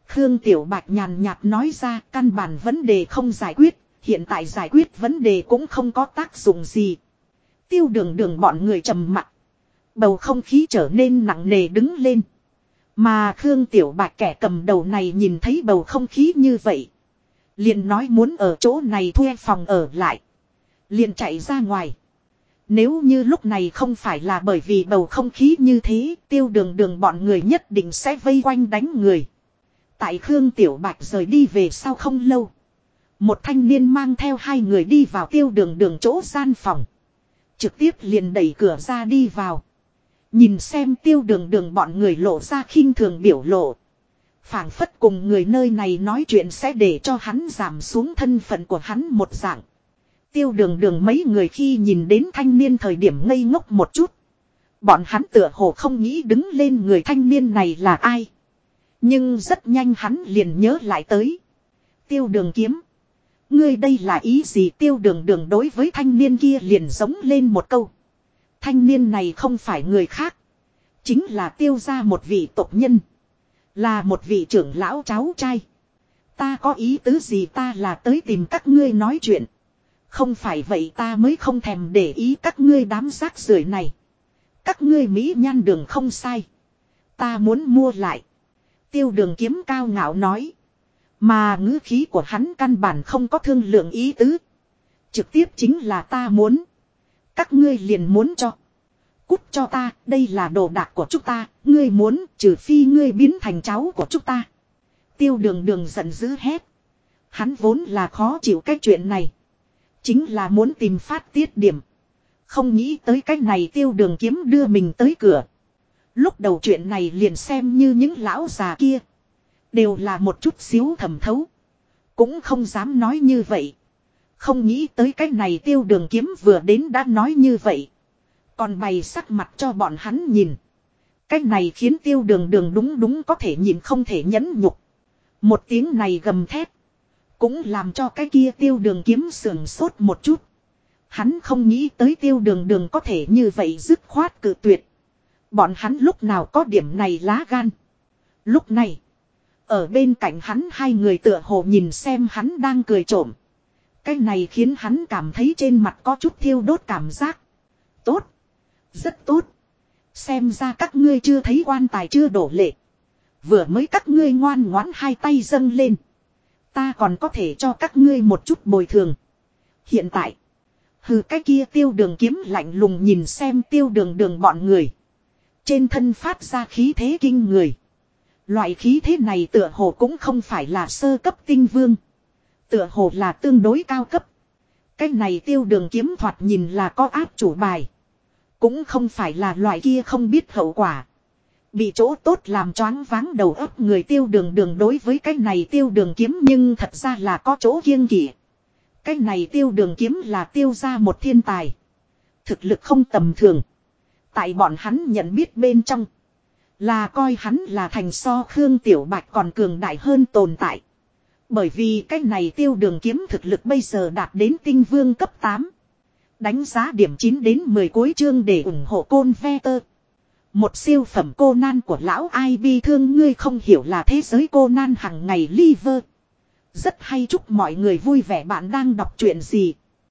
Khương Tiểu Bạch nhàn nhạt nói ra căn bản vấn đề không giải quyết, hiện tại giải quyết vấn đề cũng không có tác dụng gì. Tiêu đường đường bọn người trầm mặt. Bầu không khí trở nên nặng nề đứng lên. Mà Khương Tiểu Bạch kẻ cầm đầu này nhìn thấy bầu không khí như vậy. Liền nói muốn ở chỗ này thuê phòng ở lại. Liền chạy ra ngoài. Nếu như lúc này không phải là bởi vì bầu không khí như thế, tiêu đường đường bọn người nhất định sẽ vây quanh đánh người. Tại Khương Tiểu Bạch rời đi về sau không lâu. Một thanh niên mang theo hai người đi vào tiêu đường đường chỗ gian phòng. Trực tiếp liền đẩy cửa ra đi vào. Nhìn xem tiêu đường đường bọn người lộ ra khinh thường biểu lộ. phảng phất cùng người nơi này nói chuyện sẽ để cho hắn giảm xuống thân phận của hắn một dạng. Tiêu đường đường mấy người khi nhìn đến thanh niên thời điểm ngây ngốc một chút. Bọn hắn tựa hồ không nghĩ đứng lên người thanh niên này là ai. Nhưng rất nhanh hắn liền nhớ lại tới. Tiêu đường kiếm. Ngươi đây là ý gì tiêu đường đường đối với thanh niên kia liền giống lên một câu. Thanh niên này không phải người khác. Chính là tiêu ra một vị tộc nhân. Là một vị trưởng lão cháu trai. Ta có ý tứ gì ta là tới tìm các ngươi nói chuyện. Không phải vậy ta mới không thèm để ý các ngươi đám rác rưởi này. Các ngươi Mỹ nhan đường không sai. Ta muốn mua lại. Tiêu đường kiếm cao ngạo nói. Mà ngữ khí của hắn căn bản không có thương lượng ý tứ. Trực tiếp chính là ta muốn. Các ngươi liền muốn cho. Cút cho ta, đây là đồ đạc của chúng ta, ngươi muốn, trừ phi ngươi biến thành cháu của chúng ta. Tiêu đường đường giận dữ hét. Hắn vốn là khó chịu cái chuyện này. Chính là muốn tìm phát tiết điểm. Không nghĩ tới cách này tiêu đường kiếm đưa mình tới cửa. Lúc đầu chuyện này liền xem như những lão già kia. Đều là một chút xíu thầm thấu. Cũng không dám nói như vậy. Không nghĩ tới cái này tiêu đường kiếm vừa đến đã nói như vậy. Còn bày sắc mặt cho bọn hắn nhìn. Cái này khiến tiêu đường đường đúng đúng có thể nhìn không thể nhẫn nhục. Một tiếng này gầm thét. Cũng làm cho cái kia tiêu đường kiếm sườn sốt một chút. Hắn không nghĩ tới tiêu đường đường có thể như vậy dứt khoát cự tuyệt. Bọn hắn lúc nào có điểm này lá gan. Lúc này. Ở bên cạnh hắn hai người tựa hồ nhìn xem hắn đang cười trộm. Cái này khiến hắn cảm thấy trên mặt có chút thiêu đốt cảm giác. Tốt. Rất tốt. Xem ra các ngươi chưa thấy quan tài chưa đổ lệ. Vừa mới các ngươi ngoan ngoãn hai tay dâng lên. Ta còn có thể cho các ngươi một chút bồi thường. Hiện tại. Hừ, cái kia tiêu đường kiếm lạnh lùng nhìn xem tiêu đường đường bọn người. Trên thân phát ra khí thế kinh người. Loại khí thế này tựa hồ cũng không phải là sơ cấp tinh vương. Tựa hồ là tương đối cao cấp. Cái này tiêu đường kiếm thoạt nhìn là có áp chủ bài. Cũng không phải là loại kia không biết hậu quả. Bị chỗ tốt làm choáng váng đầu óc người tiêu đường đường đối với cái này tiêu đường kiếm nhưng thật ra là có chỗ kiêng kỵ. Cái này tiêu đường kiếm là tiêu ra một thiên tài. Thực lực không tầm thường. Tại bọn hắn nhận biết bên trong. Là coi hắn là thành so Khương Tiểu Bạch còn cường đại hơn tồn tại. Bởi vì cái này tiêu đường kiếm thực lực bây giờ đạt đến tinh vương cấp 8. Đánh giá điểm 9 đến 10 cuối chương để ủng hộ côn ve tơ. Một siêu phẩm cô nan của lão ai bi thương ngươi không hiểu là thế giới cô nan hằng ngày liver. Rất hay chúc mọi người vui vẻ bạn đang đọc chuyện gì.